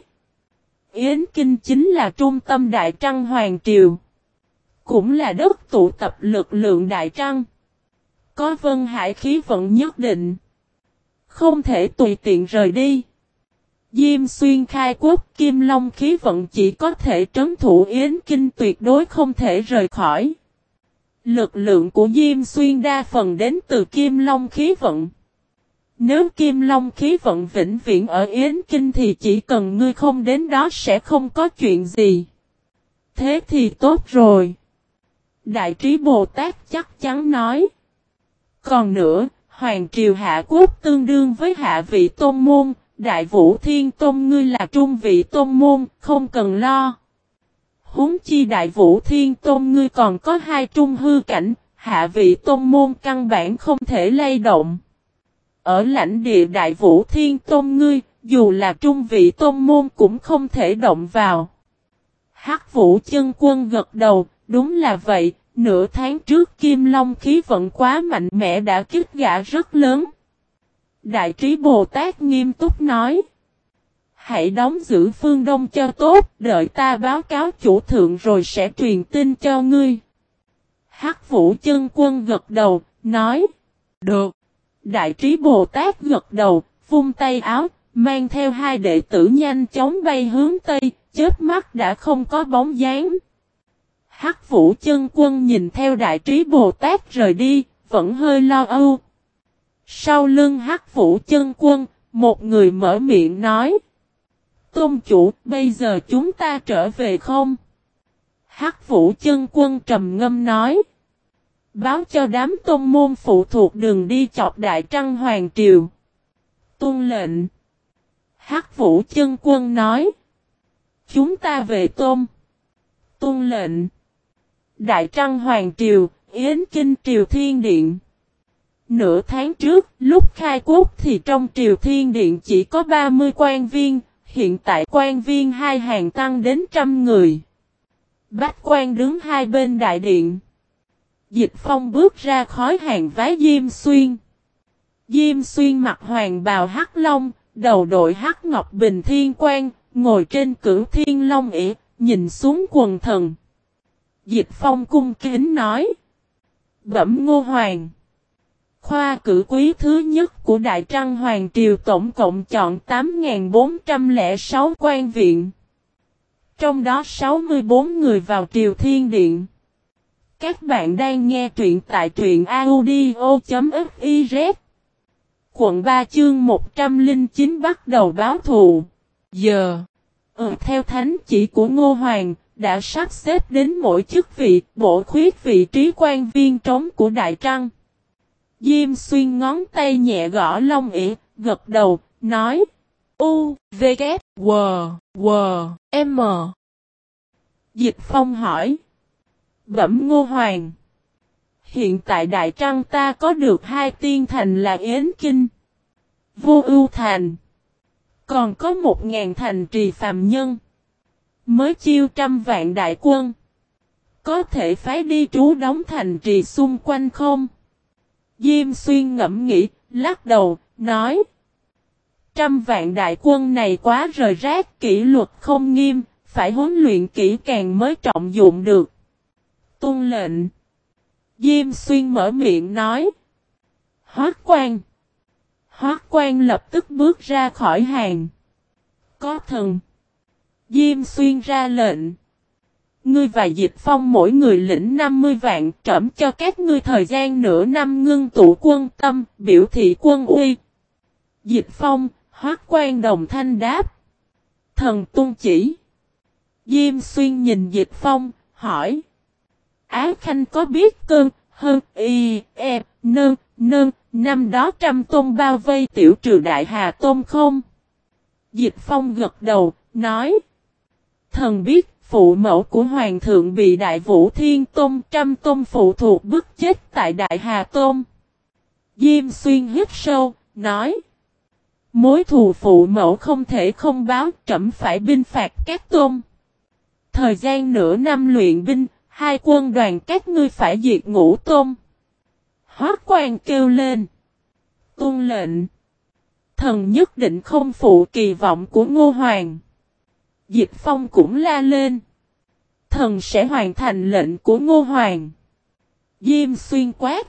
Yến Kinh chính là trung tâm Đại Trăng Hoàng Triều cũng là đất tụ tập lực lượng đại trăng. Có vân hải khí vận nhất định. Không thể tùy tiện rời đi. Diêm xuyên khai quốc, kim long khí vận chỉ có thể trấn thủ yến kinh tuyệt đối không thể rời khỏi. Lực lượng của Diêm xuyên đa phần đến từ kim long khí vận. Nếu kim long khí vận vĩnh viễn ở Yến Kinh thì chỉ cần ngươi không đến đó sẽ không có chuyện gì. Thế thì tốt rồi. Đại trí Bồ Tát chắc chắn nói. Còn nữa, Hoàng Triều Hạ Quốc tương đương với Hạ Vị Tôn Môn, Đại Vũ Thiên Tôn ngươi là Trung Vị Tôn Môn, không cần lo. Húng chi Đại Vũ Thiên Tôn ngươi còn có hai trung hư cảnh, Hạ Vị Tôn Môn căn bản không thể lay động. Ở lãnh địa Đại Vũ Thiên Tôn ngươi, dù là Trung Vị Tôn Môn cũng không thể động vào. Hắc Vũ chân quân gật đầu, đúng là vậy, nửa tháng trước Kim Long khí vận quá mạnh mẽ đã kích gã rất lớn. Đại trí Bồ Tát nghiêm túc nói. Hãy đóng giữ phương đông cho tốt, đợi ta báo cáo chủ thượng rồi sẽ truyền tin cho ngươi. Hắc Vũ chân quân gật đầu, nói. Được. Đại trí Bồ Tát gật đầu, vung tay áo, mang theo hai đệ tử nhanh chóng bay hướng Tây, chết mắt đã không có bóng dáng. Hắc Vũ chân quân nhìn theo đại trí Bồ Tát rời đi, vẫn hơi lo âu. Sau lưng Hắc Vũ chân quân, một người mở miệng nói. Tôn chủ, bây giờ chúng ta trở về không? Hắc Vũ chân quân trầm ngâm nói. Báo cho đám tôn môn phụ thuộc đường đi chọc đại trăng hoàng triều. Tôn lệnh. Hắc Vũ chân quân nói. Chúng ta về tôm. Tôn lệnh. Đại Trăng Hoàng Triều, Yến Kinh Triều Thiên Điện. Nửa tháng trước, lúc khai quốc thì trong Triều Thiên Điện chỉ có 30 quan viên, hiện tại quan viên hai hàng tăng đến trăm người. Bách quan đứng hai bên đại điện. Dịch phong bước ra khói hàng vái Diêm Xuyên. Diêm Xuyên mặc hoàng bào hắc long, đầu đội hắc ngọc bình thiên quan, ngồi trên cửu thiên long ỉa, nhìn xuống quần thần. Dịch phong cung kính nói. Bẩm ngô hoàng. Khoa cử quý thứ nhất của Đại Trăng Hoàng Triều tổng cộng chọn 8.406 quan viện. Trong đó 64 người vào Triều Thiên Điện. Các bạn đang nghe truyện tại truyện audio.fiz. Quận 3 chương 109 bắt đầu báo thù. Giờ. Ừ, theo thánh chỉ của Ngô Hoàng, đã sắp xếp đến mỗi chức vị, bổ khuyết vị trí quan viên trống của Đại Trăng. Diêm xuyên ngón tay nhẹ gõ lông ỉ, gật đầu, nói. U, V, K, W, W, M. Dịch Phong hỏi. Bẩm Ngô Hoàng. Hiện tại Đại Trăng ta có được hai tiên thành là Yến Kinh. Vô ưu thành. Còn có một ngàn thành trì phàm nhân. Mới chiêu trăm vạn đại quân. Có thể phái đi trú đóng thành trì xung quanh không? Diêm xuyên ngẫm nghĩ, lắc đầu, nói. Trăm vạn đại quân này quá rời rác kỷ luật không nghiêm, phải huấn luyện kỹ càng mới trọng dụng được. Tôn lệnh. Diêm xuyên mở miệng nói. Hoác quan. Hoác quan lập tức bước ra khỏi hàng. Có thần. Diêm xuyên ra lệnh. Ngươi và Dịch Phong mỗi người lĩnh 50 vạn trẩm cho các ngươi thời gian nửa năm ngưng tụ quân tâm, biểu thị quân uy. Dịch Phong, hoác quan đồng thanh đáp. Thần tung chỉ. Diêm xuyên nhìn Dịch Phong, hỏi. Á Khanh có biết cơn, hơn, y, e, nơn, nơn, năm đó trăm tôn bao vây tiểu trừ đại hà tôn không? Dịch Phong gật đầu, nói. Thần biết, phụ mẫu của Hoàng thượng bị Đại Vũ Thiên Tôn trăm tôn phụ thuộc bức chết tại Đại Hà Tôn. Diêm xuyên hít sâu, nói. Mối thù phụ mẫu không thể không báo, trẫm phải binh phạt các tôn. Thời gian nửa năm luyện binh, hai quân đoàn các ngươi phải diệt ngũ tôn. Hóa quan kêu lên. Tôn lệnh. Thần nhất định không phụ kỳ vọng của Ngô Hoàng. Diệp Phong cũng la lên. thần sẽ hoàn thành lệnh của Ngô Hoàng. Diêm xuyên quát.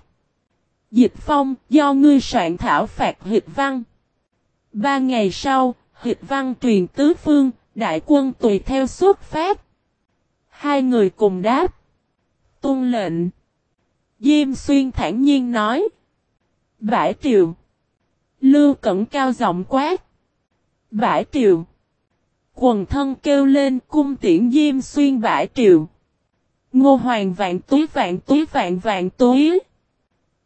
Diệp phong, do ngươi soạn thảo phạt hịch văn. Ba ngày sau, hịch văn truyền tứ phương, đại quân tùy theo xuất phát. Hai người cùng đáp. Tôn lệnh. Diêm xuyên thản nhiên nói. Bãi triều. Lưu cẩn cao giọng quát. Bãi triều. Quần thân kêu lên cung tiễn diêm xuyên bãi triều. Ngô hoàng vạn túi vạn túi vạn vạn túi.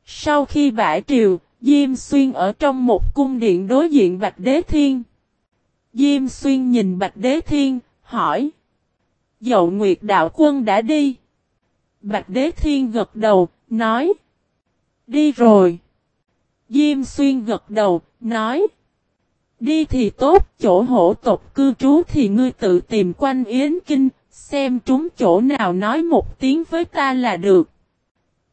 Sau khi bãi triều, Diêm Xuyên ở trong một cung điện đối diện Bạch Đế Thiên. Diêm Xuyên nhìn Bạch Đế Thiên, hỏi. Dậu Nguyệt Đạo Quân đã đi. Bạch Đế Thiên gật đầu, nói. Đi rồi. Diêm Xuyên gật đầu, nói. Đi thì tốt, chỗ hổ tộc cư trú thì ngươi tự tìm quanh Yến Kinh, xem trúng chỗ nào nói một tiếng với ta là được.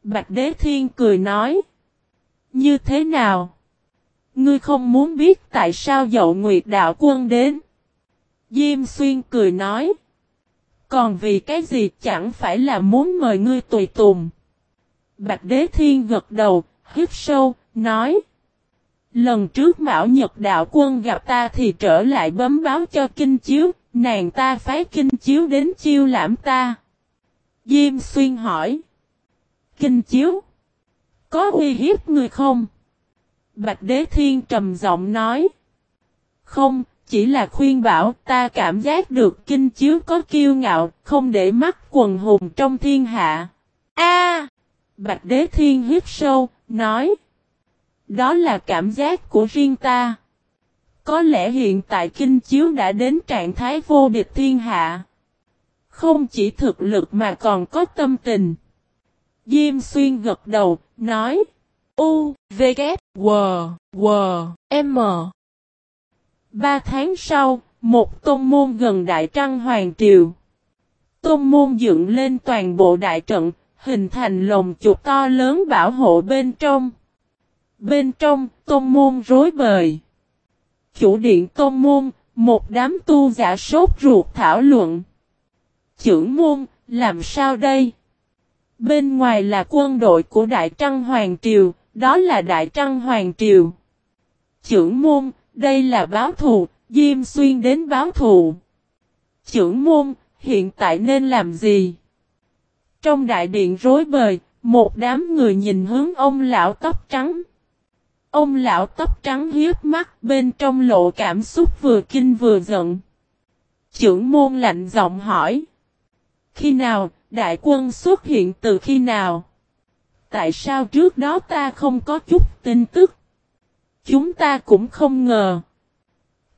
Bạch Đế Thiên cười nói. Như thế nào? Ngươi không muốn biết tại sao dậu Nguyệt Đạo Quân đến? Diêm Xuyên cười nói. Còn vì cái gì chẳng phải là muốn mời ngươi tùy tùng. Bạch Đế Thiên gật đầu, hít sâu, nói. Lần trước Mão Nhật Đạo Quân gặp ta thì trở lại bấm báo cho Kinh Chiếu, nàng ta phái Kinh Chiếu đến chiêu lãm ta. Diêm Xuyên hỏi. Kinh Chiếu? Có uy hiếp người không? Bạch Đế Thiên trầm giọng nói. Không, chỉ là khuyên bảo ta cảm giác được kinh chiếu có kiêu ngạo, không để mắt quần hùng trong thiên hạ. A! Bạch Đế Thiên hít sâu, nói. Đó là cảm giác của riêng ta. Có lẽ hiện tại kinh chiếu đã đến trạng thái vô địch thiên hạ. Không chỉ thực lực mà còn có tâm tình. Diêm xuyên gật đầu, nói. U, V, K, W, W, M. Ba tháng sau, một tôn môn gần Đại Trăng Hoàng Triều. Tôn môn dựng lên toàn bộ đại trận, hình thành lồng chuột to lớn bảo hộ bên trong. Bên trong, tôn môn rối bời. Chủ điện tôn môn, một đám tu giả sốt ruột thảo luận. Chưởng môn, làm sao đây? Bên ngoài là quân đội của Đại Trăng Hoàng Triều, đó là Đại Trăng Hoàng Triều. Chưởng môn, đây là báo thù, Diêm Xuyên đến báo thù. Chưởng môn, hiện tại nên làm gì? Trong đại điện rối bời, một đám người nhìn hướng ông lão tóc trắng. Ông lão tóc trắng hiếp mắt bên trong lộ cảm xúc vừa kinh vừa giận. Chưởng môn lạnh giọng hỏi. Khi nào, đại quân xuất hiện từ khi nào? Tại sao trước đó ta không có chút tin tức? Chúng ta cũng không ngờ.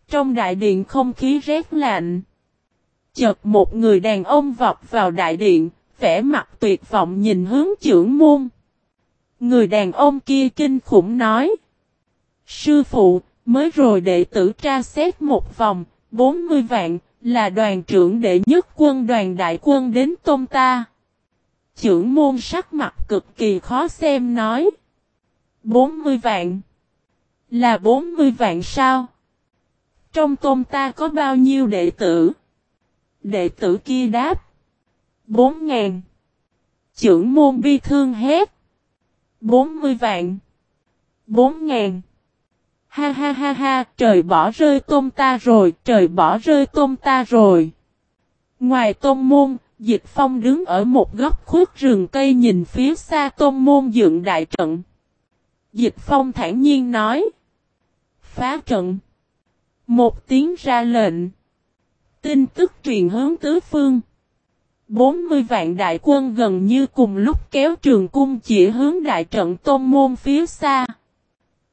Trong đại điện không khí rét lạnh. Chợt một người đàn ông vọt vào đại điện, vẻ mặt tuyệt vọng nhìn hướng trưởng môn. Người đàn ông kia kinh khủng nói. Sư phụ, mới rồi đệ tử tra xét một vòng, 40 vạn, là đoàn trưởng đệ nhất quân đoàn đại quân đến tôn ta. Trưởng môn sắc mặt cực kỳ khó xem nói. 40 vạn. Là 40 vạn sao? Trong tôn ta có bao nhiêu đệ tử? Đệ tử kia đáp. 4 ngàn. Trưởng môn bi thương hét. 40 vạn. 4 ngàn. Ha ha ha ha, trời bỏ rơi tôm ta rồi, trời bỏ rơi tôm ta rồi. Ngoài tôm môn, Dịch Phong đứng ở một góc khuất rừng cây nhìn phía xa tôm môn dựng đại trận. Dịch Phong thản nhiên nói. Phá trận. Một tiếng ra lệnh. Tin tức truyền hướng tứ phương. 40 vạn đại quân gần như cùng lúc kéo trường cung chỉ hướng đại trận tôn môn phía xa.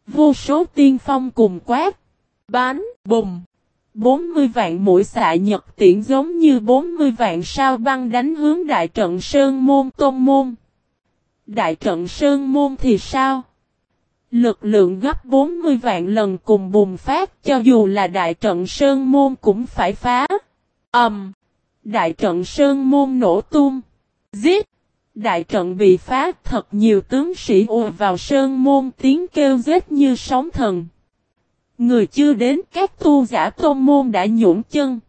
Vô số tiên phong cùng quát. Bán, bùng. 40 vạn mũi xạ nhật tiễn giống như 40 vạn sao băng đánh hướng đại trận Sơn Môn Tôn Môn. Đại trận Sơn Môn thì sao? Lực lượng gấp 40 vạn lần cùng bùng phát cho dù là đại trận Sơn Môn cũng phải phá. Ẩm. Um, đại trận Sơn Môn nổ tung. Giết. Đại trận bị phá thật nhiều tướng sĩ ùa vào Sơn Môn tiếng kêu giết như sóng thần. Người chưa đến các tu giả tôn môn đã nhũn chân.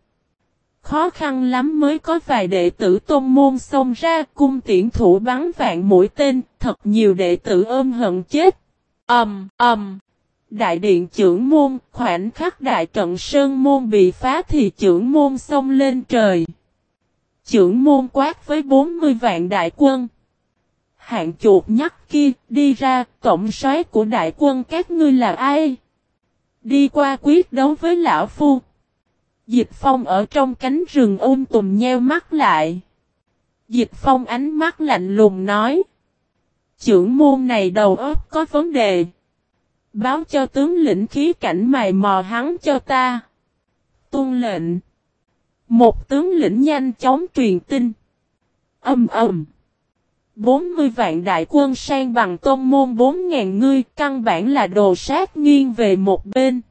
khó khăn lắm mới có vài đệ tử tôn môn xông ra cung tiễn thủ bắn vạn mũi tên, thật nhiều đệ tử ôm hận chết. Ầm, um, ầm. Um. Đại điện trưởng môn, khoảnh khắc đại trận sơn môn bị phá thì trưởng môn xông lên trời. Trưởng môn quát với 40 vạn đại quân. Hạng chuột nhắc kia, đi ra, tổng soái của đại quân các ngươi là ai? Đi qua quyết đấu với lão phu. Dịch phong ở trong cánh rừng ôm tùm nheo mắt lại. Dịch phong ánh mắt lạnh lùng nói. Trưởng môn này đầu óc có vấn đề. Báo cho tướng lĩnh khí cảnh mày mò hắn cho ta. Tuân lệnh. Một tướng lĩnh nhanh chóng truyền tin. Âm ầm. 40 vạn đại quân sang bằng tôn môn 4.000 ngươi căn bản là đồ sát nghiêng về một bên.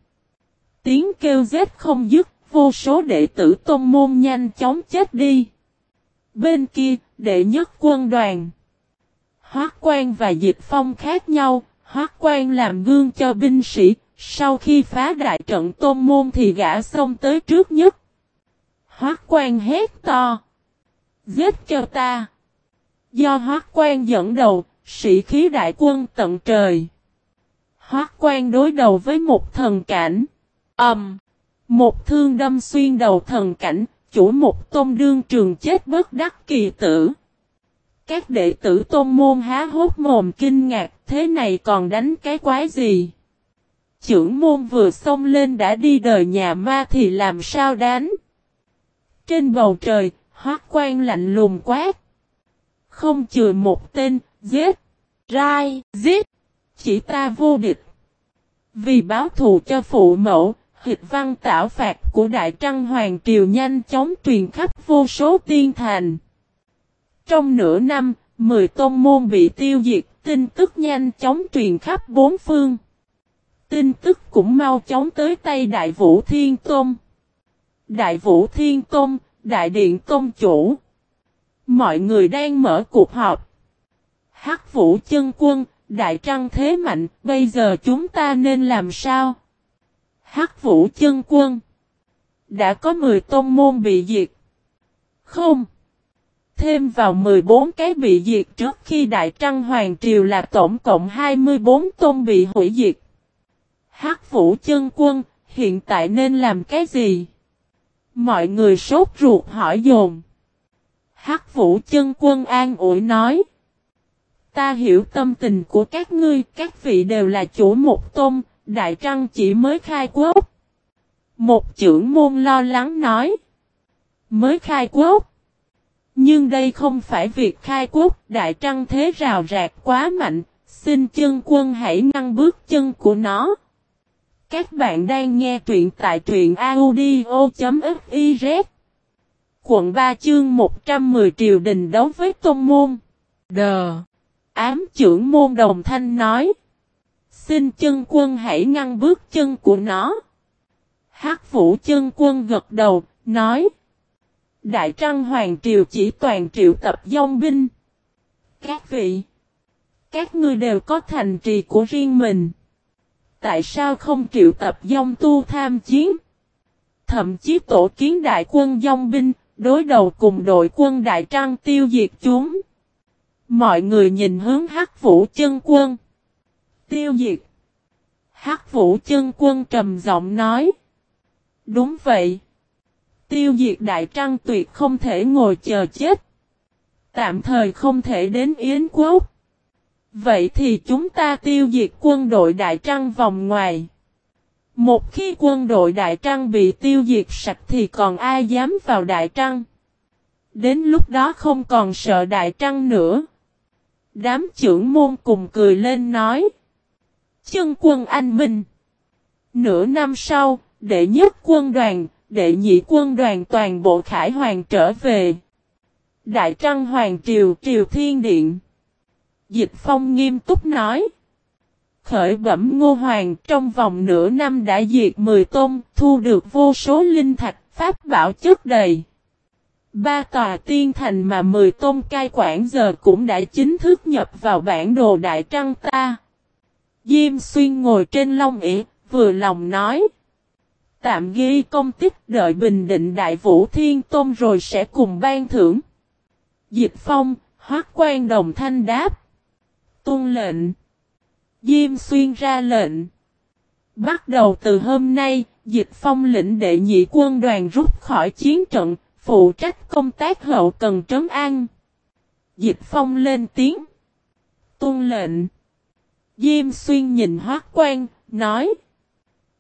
Tiếng kêu giết không dứt, vô số đệ tử tôn môn nhanh chóng chết đi. Bên kia, đệ nhất quân đoàn. Hoác quan và dịch phong khác nhau, hoác quan làm gương cho binh sĩ, sau khi phá đại trận tôn môn thì gã xông tới trước nhất. Hoác quan hét to. Giết cho ta. Do hoác quan dẫn đầu, sĩ khí đại quân tận trời. Hoác quan đối đầu với một thần cảnh. ầm Um, một thương đâm xuyên đầu thần cảnh, chủ một tôn đương trường chết bất đắc kỳ tử. Các đệ tử tôn môn há hốt mồm kinh ngạc, thế này còn đánh cái quái gì? Chưởng môn vừa xông lên đã đi đời nhà ma thì làm sao đánh? Trên bầu trời, hoác quan lạnh lùng quát. Không chừa một tên, giết, rai, giết, chỉ ta vô địch. Vì báo thù cho phụ mẫu, hịch văn tạo phạt của Đại Trăng Hoàng Triều nhanh chóng truyền khắp vô số tiên thành. Trong nửa năm, 10 tôn môn bị tiêu diệt, tin tức nhanh chóng truyền khắp bốn phương. Tin tức cũng mau chóng tới tay Đại Vũ Thiên Tôn. Đại Vũ Thiên Tôn, Đại Điện Tôn Chủ. Mọi người đang mở cuộc họp. Hắc Vũ chân quân, Đại Trăng thế mạnh, bây giờ chúng ta nên làm sao? Hắc Vũ chân quân. Đã có 10 tôn môn bị diệt. Không. Thêm vào 14 cái bị diệt trước khi Đại Trăng Hoàng Triều là tổng cộng 24 tôn bị hủy diệt. Hắc Vũ chân quân, hiện tại nên làm cái gì? Mọi người sốt ruột hỏi dồn. Hắc Vũ chân quân an ủi nói. Ta hiểu tâm tình của các ngươi, các vị đều là chủ một tôn, Đại Trăng chỉ mới khai quốc. Một trưởng môn lo lắng nói. Mới khai quốc. Nhưng đây không phải việc khai quốc, Đại Trăng thế rào rạc quá mạnh, xin chân quân hãy ngăn bước chân của nó. Các bạn đang nghe truyện tại truyện audio.fiz Quận 3 chương 110 triều đình đấu với Tôn Môn Đờ Ám trưởng môn đồng thanh nói Xin chân quân hãy ngăn bước chân của nó. Hắc vũ chân quân gật đầu, nói. Đại trăng hoàng triều chỉ toàn triệu tập dông binh. Các vị, các ngươi đều có thành trì của riêng mình. Tại sao không triệu tập dông tu tham chiến? Thậm chí tổ kiến đại quân dông binh, đối đầu cùng đội quân đại trăng tiêu diệt chúng. Mọi người nhìn hướng hắc vũ chân quân. Tiêu diệt. Hắc vũ chân quân trầm giọng nói. Đúng vậy. Tiêu diệt đại trăng tuyệt không thể ngồi chờ chết. Tạm thời không thể đến Yến quốc. Vậy thì chúng ta tiêu diệt quân đội đại trăng vòng ngoài. Một khi quân đội đại trăng bị tiêu diệt sạch thì còn ai dám vào đại trăng. Đến lúc đó không còn sợ đại trăng nữa. Đám trưởng môn cùng cười lên nói. Chân quân anh Minh. Nửa năm sau, đệ nhất quân đoàn, đệ nhị quân đoàn toàn bộ khải hoàng trở về. Đại Trăng Hoàng Triều Triều Thiên Điện. Dịch Phong nghiêm túc nói. Khởi bẩm ngô hoàng trong vòng nửa năm đã diệt 10 tôn, thu được vô số linh thạch, pháp bảo chất đầy. Ba tòa tiên thành mà 10 tôn cai quản giờ cũng đã chính thức nhập vào bản đồ Đại Trăng ta. Diêm xuyên ngồi trên long ỉ, vừa lòng nói. Tạm ghi công tích đợi bình định đại vũ thiên tôn rồi sẽ cùng ban thưởng. Dịch phong, hoác quan đồng thanh đáp. Tuân lệnh. Diêm xuyên ra lệnh. Bắt đầu từ hôm nay, dịch phong lĩnh đệ nhị quân đoàn rút khỏi chiến trận, phụ trách công tác hậu cần trấn an. Dịch phong lên tiếng. Tuân lệnh. Diêm xuyên nhìn hoác quan, nói.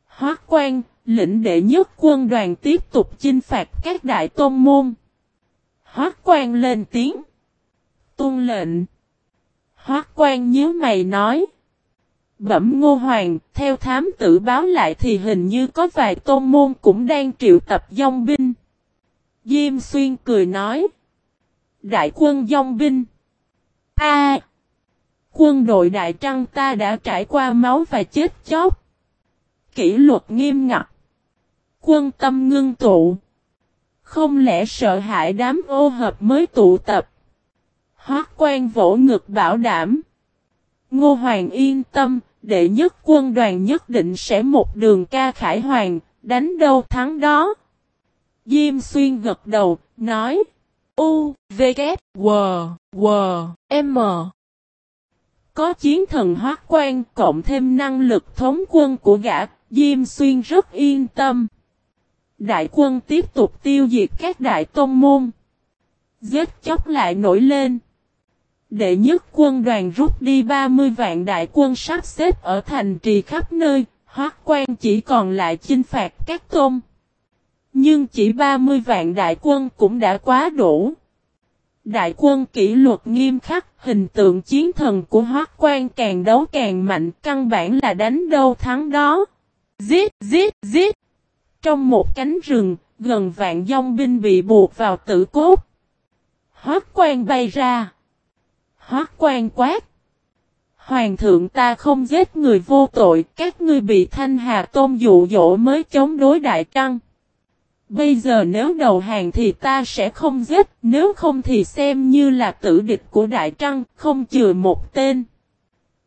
Hoác quan, lĩnh đệ nhất quân đoàn tiếp tục chinh phạt các đại tôn môn. Hoác quan lên tiếng. Tuân lệnh. Hoác quan nhớ mày nói. Bẩm ngô hoàng, theo thám tử báo lại thì hình như có vài tôn môn cũng đang triệu tập dòng binh. Diêm xuyên cười nói. Đại quân dòng binh. A. quân đội Đại Trăng ta đã trải qua máu và chết chóc. Kỷ luật nghiêm ngặt. Quân tâm ngưng tụ. Không lẽ sợ hãi đám ô hợp mới tụ tập. Hoác quan vỗ ngực bảo đảm. Ngô Hoàng yên tâm, đệ nhất quân đoàn nhất định sẽ một đường ca khải hoàng, đánh đâu thắng đó. Diêm xuyên gật đầu, nói. U, V, K, W, W, M. Có chiến thần hoác quan cộng thêm năng lực thống quân của gã, Diêm xuyên rất yên tâm. Đại quân tiếp tục tiêu diệt các đại tôn môn. Giết chóc lại nổi lên. Đệ nhất quân đoàn rút đi 30 vạn đại quân sắp xếp ở thành trì khắp nơi, hoác quan chỉ còn lại chinh phạt các tôn. Nhưng chỉ 30 vạn đại quân cũng đã quá đủ. Đại quân kỷ luật nghiêm khắc, hình tượng chiến thần của hoác quan càng đấu càng mạnh, căn bản là đánh đâu thắng đó. Giết, giết, giết. Trong một cánh rừng, gần vạn dòng binh bị buộc vào tử cốt. Hoác quan bay ra. Hoác quan quát. Hoàng thượng ta không giết người vô tội, các ngươi bị thanh hà tôn dụ dỗ mới chống đối đại trăng. Bây giờ nếu đầu hàng thì ta sẽ không giết, nếu không thì xem như là tử địch của đại trăng, không chừa một tên.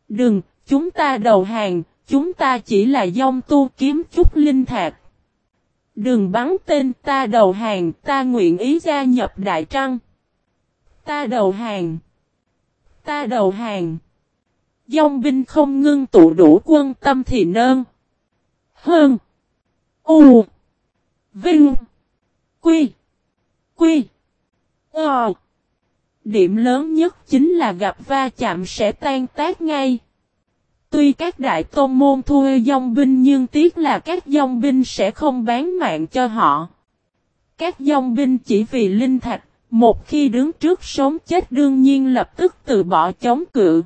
Đừng, chúng ta đầu hàng, chúng ta chỉ là dông tu kiếm chút linh thạc. Đừng bắn tên ta đầu hàng, ta nguyện ý gia nhập đại trăng. Ta đầu hàng. Ta đầu hàng. Dòng binh không ngưng tụ đủ quân tâm thì nơn. Hơn. U. Vinh. Quy. Quy. Ờ. Điểm lớn nhất chính là gặp va chạm sẽ tan tác ngay. Tuy các đại tôn môn thua dòng binh nhưng tiếc là các dòng binh sẽ không bán mạng cho họ. Các dòng binh chỉ vì linh thạch một khi đứng trước sống chết đương nhiên lập tức từ bỏ chống cự.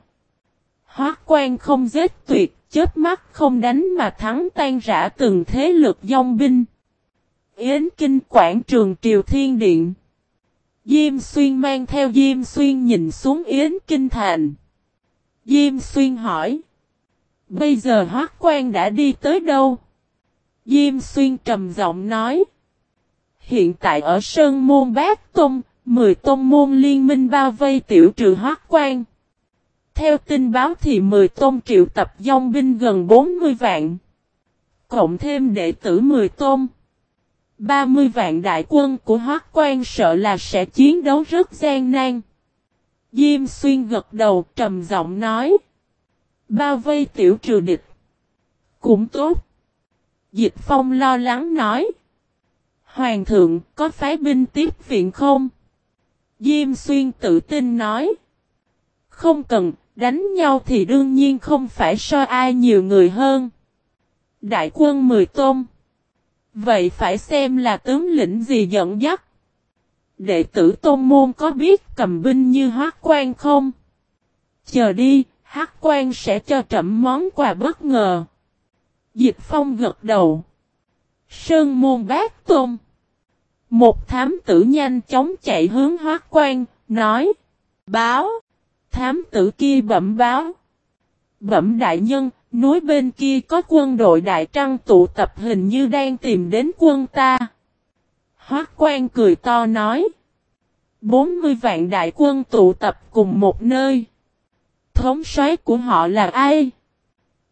Hóa quan không giết tuyệt, chết mắt không đánh mà thắng tan rã từng thế lực dòng binh. Yến Kinh Quảng Trường Triều Thiên Điện Diêm Xuyên mang theo Diêm Xuyên nhìn xuống Yến Kinh Thành. Diêm Xuyên hỏi. Bây giờ Hoác quan đã đi tới đâu? Diêm Xuyên trầm giọng nói. Hiện tại ở Sơn Môn Bác Tông, Mười tôn môn liên minh bao vây tiểu trừ hoác quan. Theo tin báo thì mười tôn triệu tập dòng binh gần 40 vạn. Cộng thêm đệ tử 10 tôn. 30 vạn đại quân của hoác quan sợ là sẽ chiến đấu rất gian nan. Diêm xuyên gật đầu trầm giọng nói. Bao vây tiểu trừ địch. Cũng tốt. Dịch phong lo lắng nói. Hoàng thượng có phái binh tiếp viện không? Diêm xuyên tự tin nói. Không cần, đánh nhau thì đương nhiên không phải so ai nhiều người hơn. Đại quân mười tôn. Vậy phải xem là tướng lĩnh gì dẫn dắt. Đệ tử tôn môn có biết cầm binh như hát quan không? Chờ đi, hát quan sẽ cho trẫm món quà bất ngờ. Dịch phong gật đầu. Sơn môn bát tôn. Một thám tử nhanh chóng chạy hướng hoác quan, nói. Báo. Thám tử kia bẩm báo. Bẩm đại nhân, núi bên kia có quân đội đại trăng tụ tập hình như đang tìm đến quân ta. Hoác quan cười to nói. 40 vạn đại quân tụ tập cùng một nơi. Thống soái của họ là ai?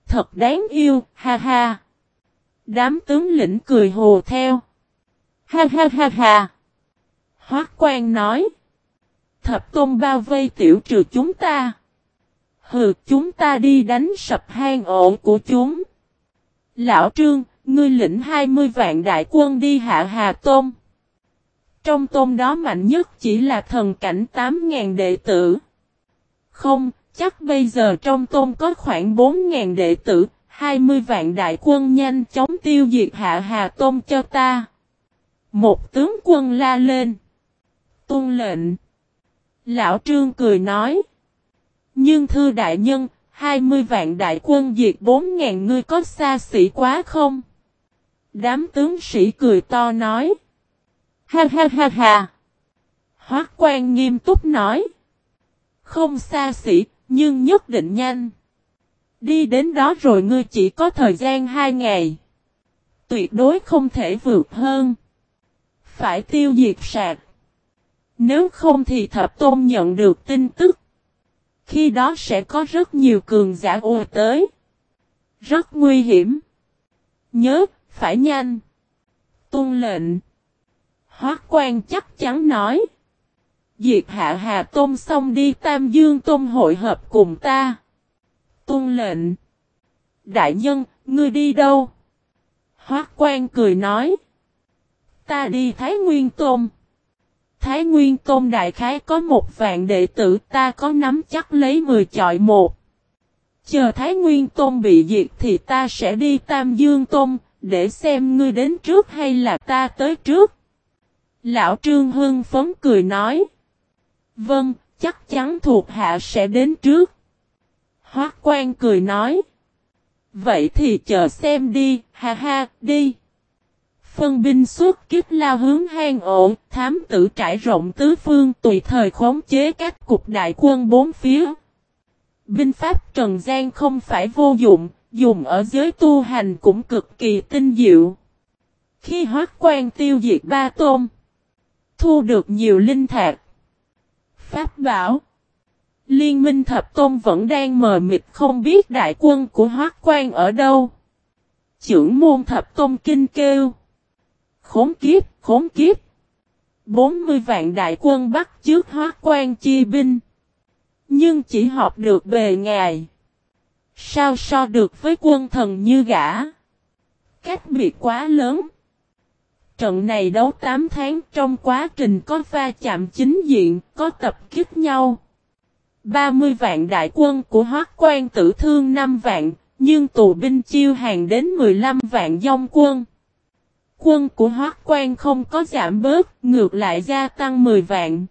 Thật đáng yêu, ha ha. Đám tướng lĩnh cười hồ theo. Ha ha ha ha. Hoác quan nói. Thập tôn bao vây tiểu trừ chúng ta. Hừ chúng ta đi đánh sập hang ổ của chúng. Lão Trương, ngươi lĩnh 20 vạn đại quân đi hạ Hà Tôn. Trong tôn đó mạnh nhất chỉ là thần cảnh 8.000 đệ tử. Không, chắc bây giờ trong tôn có khoảng 4.000 đệ tử, 20 vạn đại quân nhanh chóng tiêu diệt hạ Hà Tôn cho ta. Một tướng quân la lên. Tôn lệnh. Lão Trương cười nói. Nhưng thưa đại nhân, 20 vạn đại quân diệt 4.000 ngươi có xa xỉ quá không? Đám tướng sĩ cười to nói. Ha ha ha ha. Hoác quan nghiêm túc nói. Không xa xỉ, nhưng nhất định nhanh. Đi đến đó rồi ngươi chỉ có thời gian 2 ngày. Tuyệt đối không thể vượt hơn. Phải tiêu diệt sạc. Nếu không thì thập tôn nhận được tin tức. Khi đó sẽ có rất nhiều cường giả ùa tới. Rất nguy hiểm. Nhớ, phải nhanh. Tôn lệnh. Hoác quan chắc chắn nói. Diệt hạ hà tôn xong đi Tam Dương tôn hội hợp cùng ta. Tôn lệnh. Đại nhân, ngươi đi đâu? Hoác quan cười nói. Ta đi Thái Nguyên Tôn. Thái Nguyên Tôn Đại Khái có một vạn đệ tử ta có nắm chắc lấy 10 chọi một. Chờ Thái Nguyên Tôn bị diệt thì ta sẽ đi Tam Dương Tôn, để xem ngươi đến trước hay là ta tới trước. Lão Trương Hưng phấn cười nói. Vâng, chắc chắn thuộc hạ sẽ đến trước. Hoác quan cười nói. Vậy thì chờ xem đi, ha ha, đi. Phân binh xuất kiếp lao hướng hang ổ, thám tử trải rộng tứ phương tùy thời khống chế các cục đại quân bốn phía. Binh pháp Trần gian không phải vô dụng, dùng ở giới tu hành cũng cực kỳ tinh diệu. Khi hoác quan tiêu diệt ba tôm, thu được nhiều linh thạc. Pháp bảo Liên minh thập tôn vẫn đang mờ mịt không biết đại quân của hoác quan ở đâu. Chưởng môn thập tôn kinh kêu. Khốn kiếp, khốn kiếp. 40 vạn đại quân bắt trước hóa quan chi binh. Nhưng chỉ họp được bề ngài. Sao so được với quân thần như gã? Cách biệt quá lớn. Trận này đấu 8 tháng trong quá trình có va chạm chính diện, có tập kích nhau. 30 vạn đại quân của hoác quan tử thương 5 vạn, nhưng tù binh chiêu hàng đến 15 vạn dòng quân. Quân của Hoác Quan không có giảm bớt, ngược lại gia tăng 10 vạn.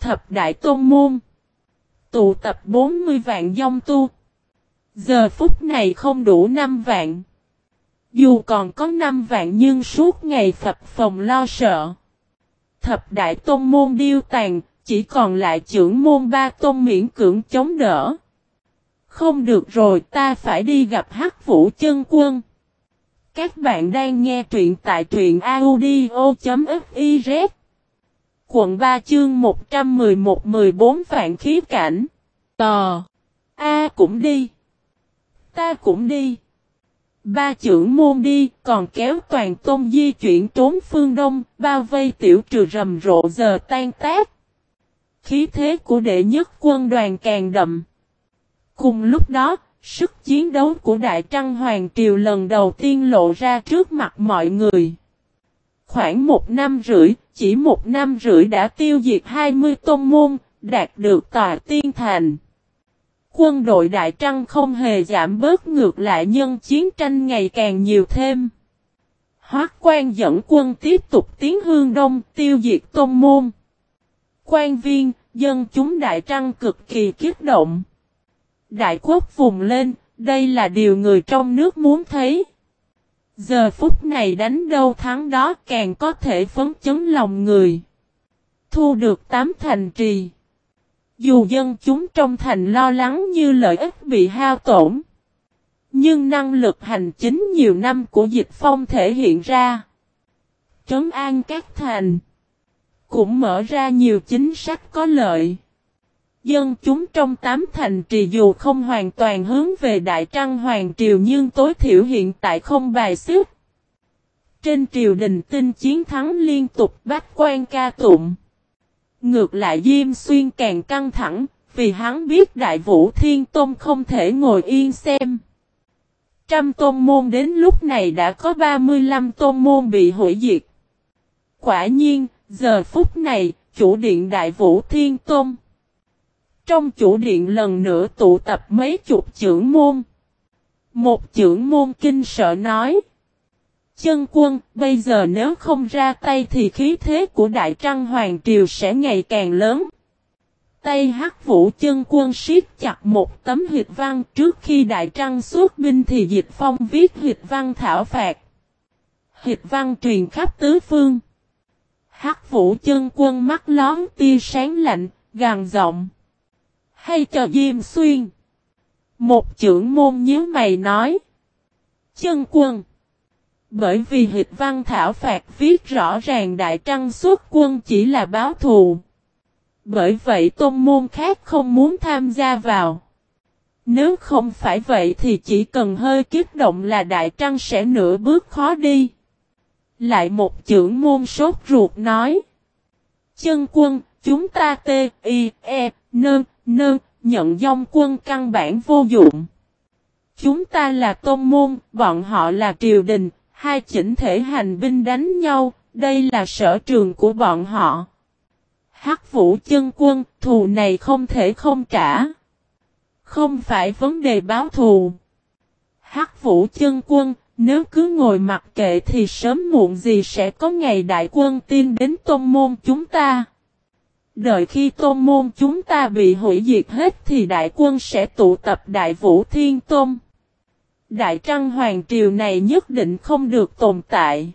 Thập Đại Tôn Môn Tụ tập 40 vạn dông tu. Giờ phút này không đủ 5 vạn. Dù còn có 5 vạn nhưng suốt ngày phập phòng lo sợ. Thập Đại Tôn Môn điêu tàn, chỉ còn lại trưởng môn ba tôn miễn cưỡng chống đỡ. Không được rồi ta phải đi gặp hắc vũ chân quân. Các bạn đang nghe truyện tại truyện audio.fiz Quận 3 chương 111-14 Vạn khí cảnh. Tò. A cũng đi. Ta cũng đi. Ba trưởng môn đi, còn kéo toàn tôn di chuyển trốn phương đông, Bao vây tiểu trừ rầm rộ giờ tan tác. Khí thế của đệ nhất quân đoàn càng đậm. Cùng lúc đó Sức chiến đấu của Đại Trăng Hoàng Triều lần đầu tiên lộ ra trước mặt mọi người. Khoảng một năm rưỡi, chỉ một năm rưỡi đã tiêu diệt 20 tôn môn, đạt được tòa tiên thành. Quân đội Đại Trăng không hề giảm bớt ngược lại nhân chiến tranh ngày càng nhiều thêm. Hoác quan dẫn quân tiếp tục tiến hương đông tiêu diệt tôn môn. Quan viên, dân chúng Đại Trăng cực kỳ kích động. Đại quốc vùng lên, đây là điều người trong nước muốn thấy. Giờ phút này đánh đâu thắng đó càng có thể phấn chấn lòng người. Thu được tám thành trì. Dù dân chúng trong thành lo lắng như lợi ích bị hao tổn. Nhưng năng lực hành chính nhiều năm của dịch phong thể hiện ra. Trấn an các thành. Cũng mở ra nhiều chính sách có lợi. Dân chúng trong tám thành trì dù không hoàn toàn hướng về Đại Trăng Hoàng Triều nhưng tối thiểu hiện tại không bài xước. Trên triều đình tin chiến thắng liên tục bách quan ca tụng. Ngược lại Diêm Xuyên càng căng thẳng, vì hắn biết Đại Vũ Thiên Tôn không thể ngồi yên xem. Trăm tôn môn đến lúc này đã có 35 tôn môn bị hủy diệt. Quả nhiên, giờ phút này, chủ điện Đại Vũ Thiên Tôn. Trong chủ điện lần nữa tụ tập mấy chục trưởng môn. Một trưởng môn kinh sợ nói. Chân quân, bây giờ nếu không ra tay thì khí thế của Đại Trăng Hoàng Triều sẽ ngày càng lớn. Tay hắc vũ chân quân siết chặt một tấm huyệt văn trước khi Đại Trăng xuất binh thì dịch phong viết huyệt văn thảo phạt. Huyệt văn truyền khắp tứ phương. Hắc vũ chân quân mắt lón tia sáng lạnh, gàn giọng. Hay cho Diêm Xuyên. Một trưởng môn nhớ mày nói. Chân quân. Bởi vì hịch văn thảo phạt viết rõ ràng Đại Trăng xuất quân chỉ là báo thù. Bởi vậy tôn môn khác không muốn tham gia vào. Nếu không phải vậy thì chỉ cần hơi kích động là Đại Trăng sẽ nửa bước khó đi. Lại một trưởng môn sốt ruột nói. Chân quân, chúng ta t, i, e, nơn, nơn, nhận dòng quân căn bản vô dụng. Chúng ta là tôn môn, bọn họ là triều đình, hai chỉnh thể hành binh đánh nhau, đây là sở trường của bọn họ. Hắc vũ chân quân, thù này không thể không trả. Không phải vấn đề báo thù. Hắc vũ chân quân, nếu cứ ngồi mặc kệ thì sớm muộn gì sẽ có ngày đại quân tiên đến tôn môn chúng ta. Đợi khi tôn môn chúng ta bị hủy diệt hết thì đại quân sẽ tụ tập đại vũ thiên tôn. Đại trăng hoàng triều này nhất định không được tồn tại.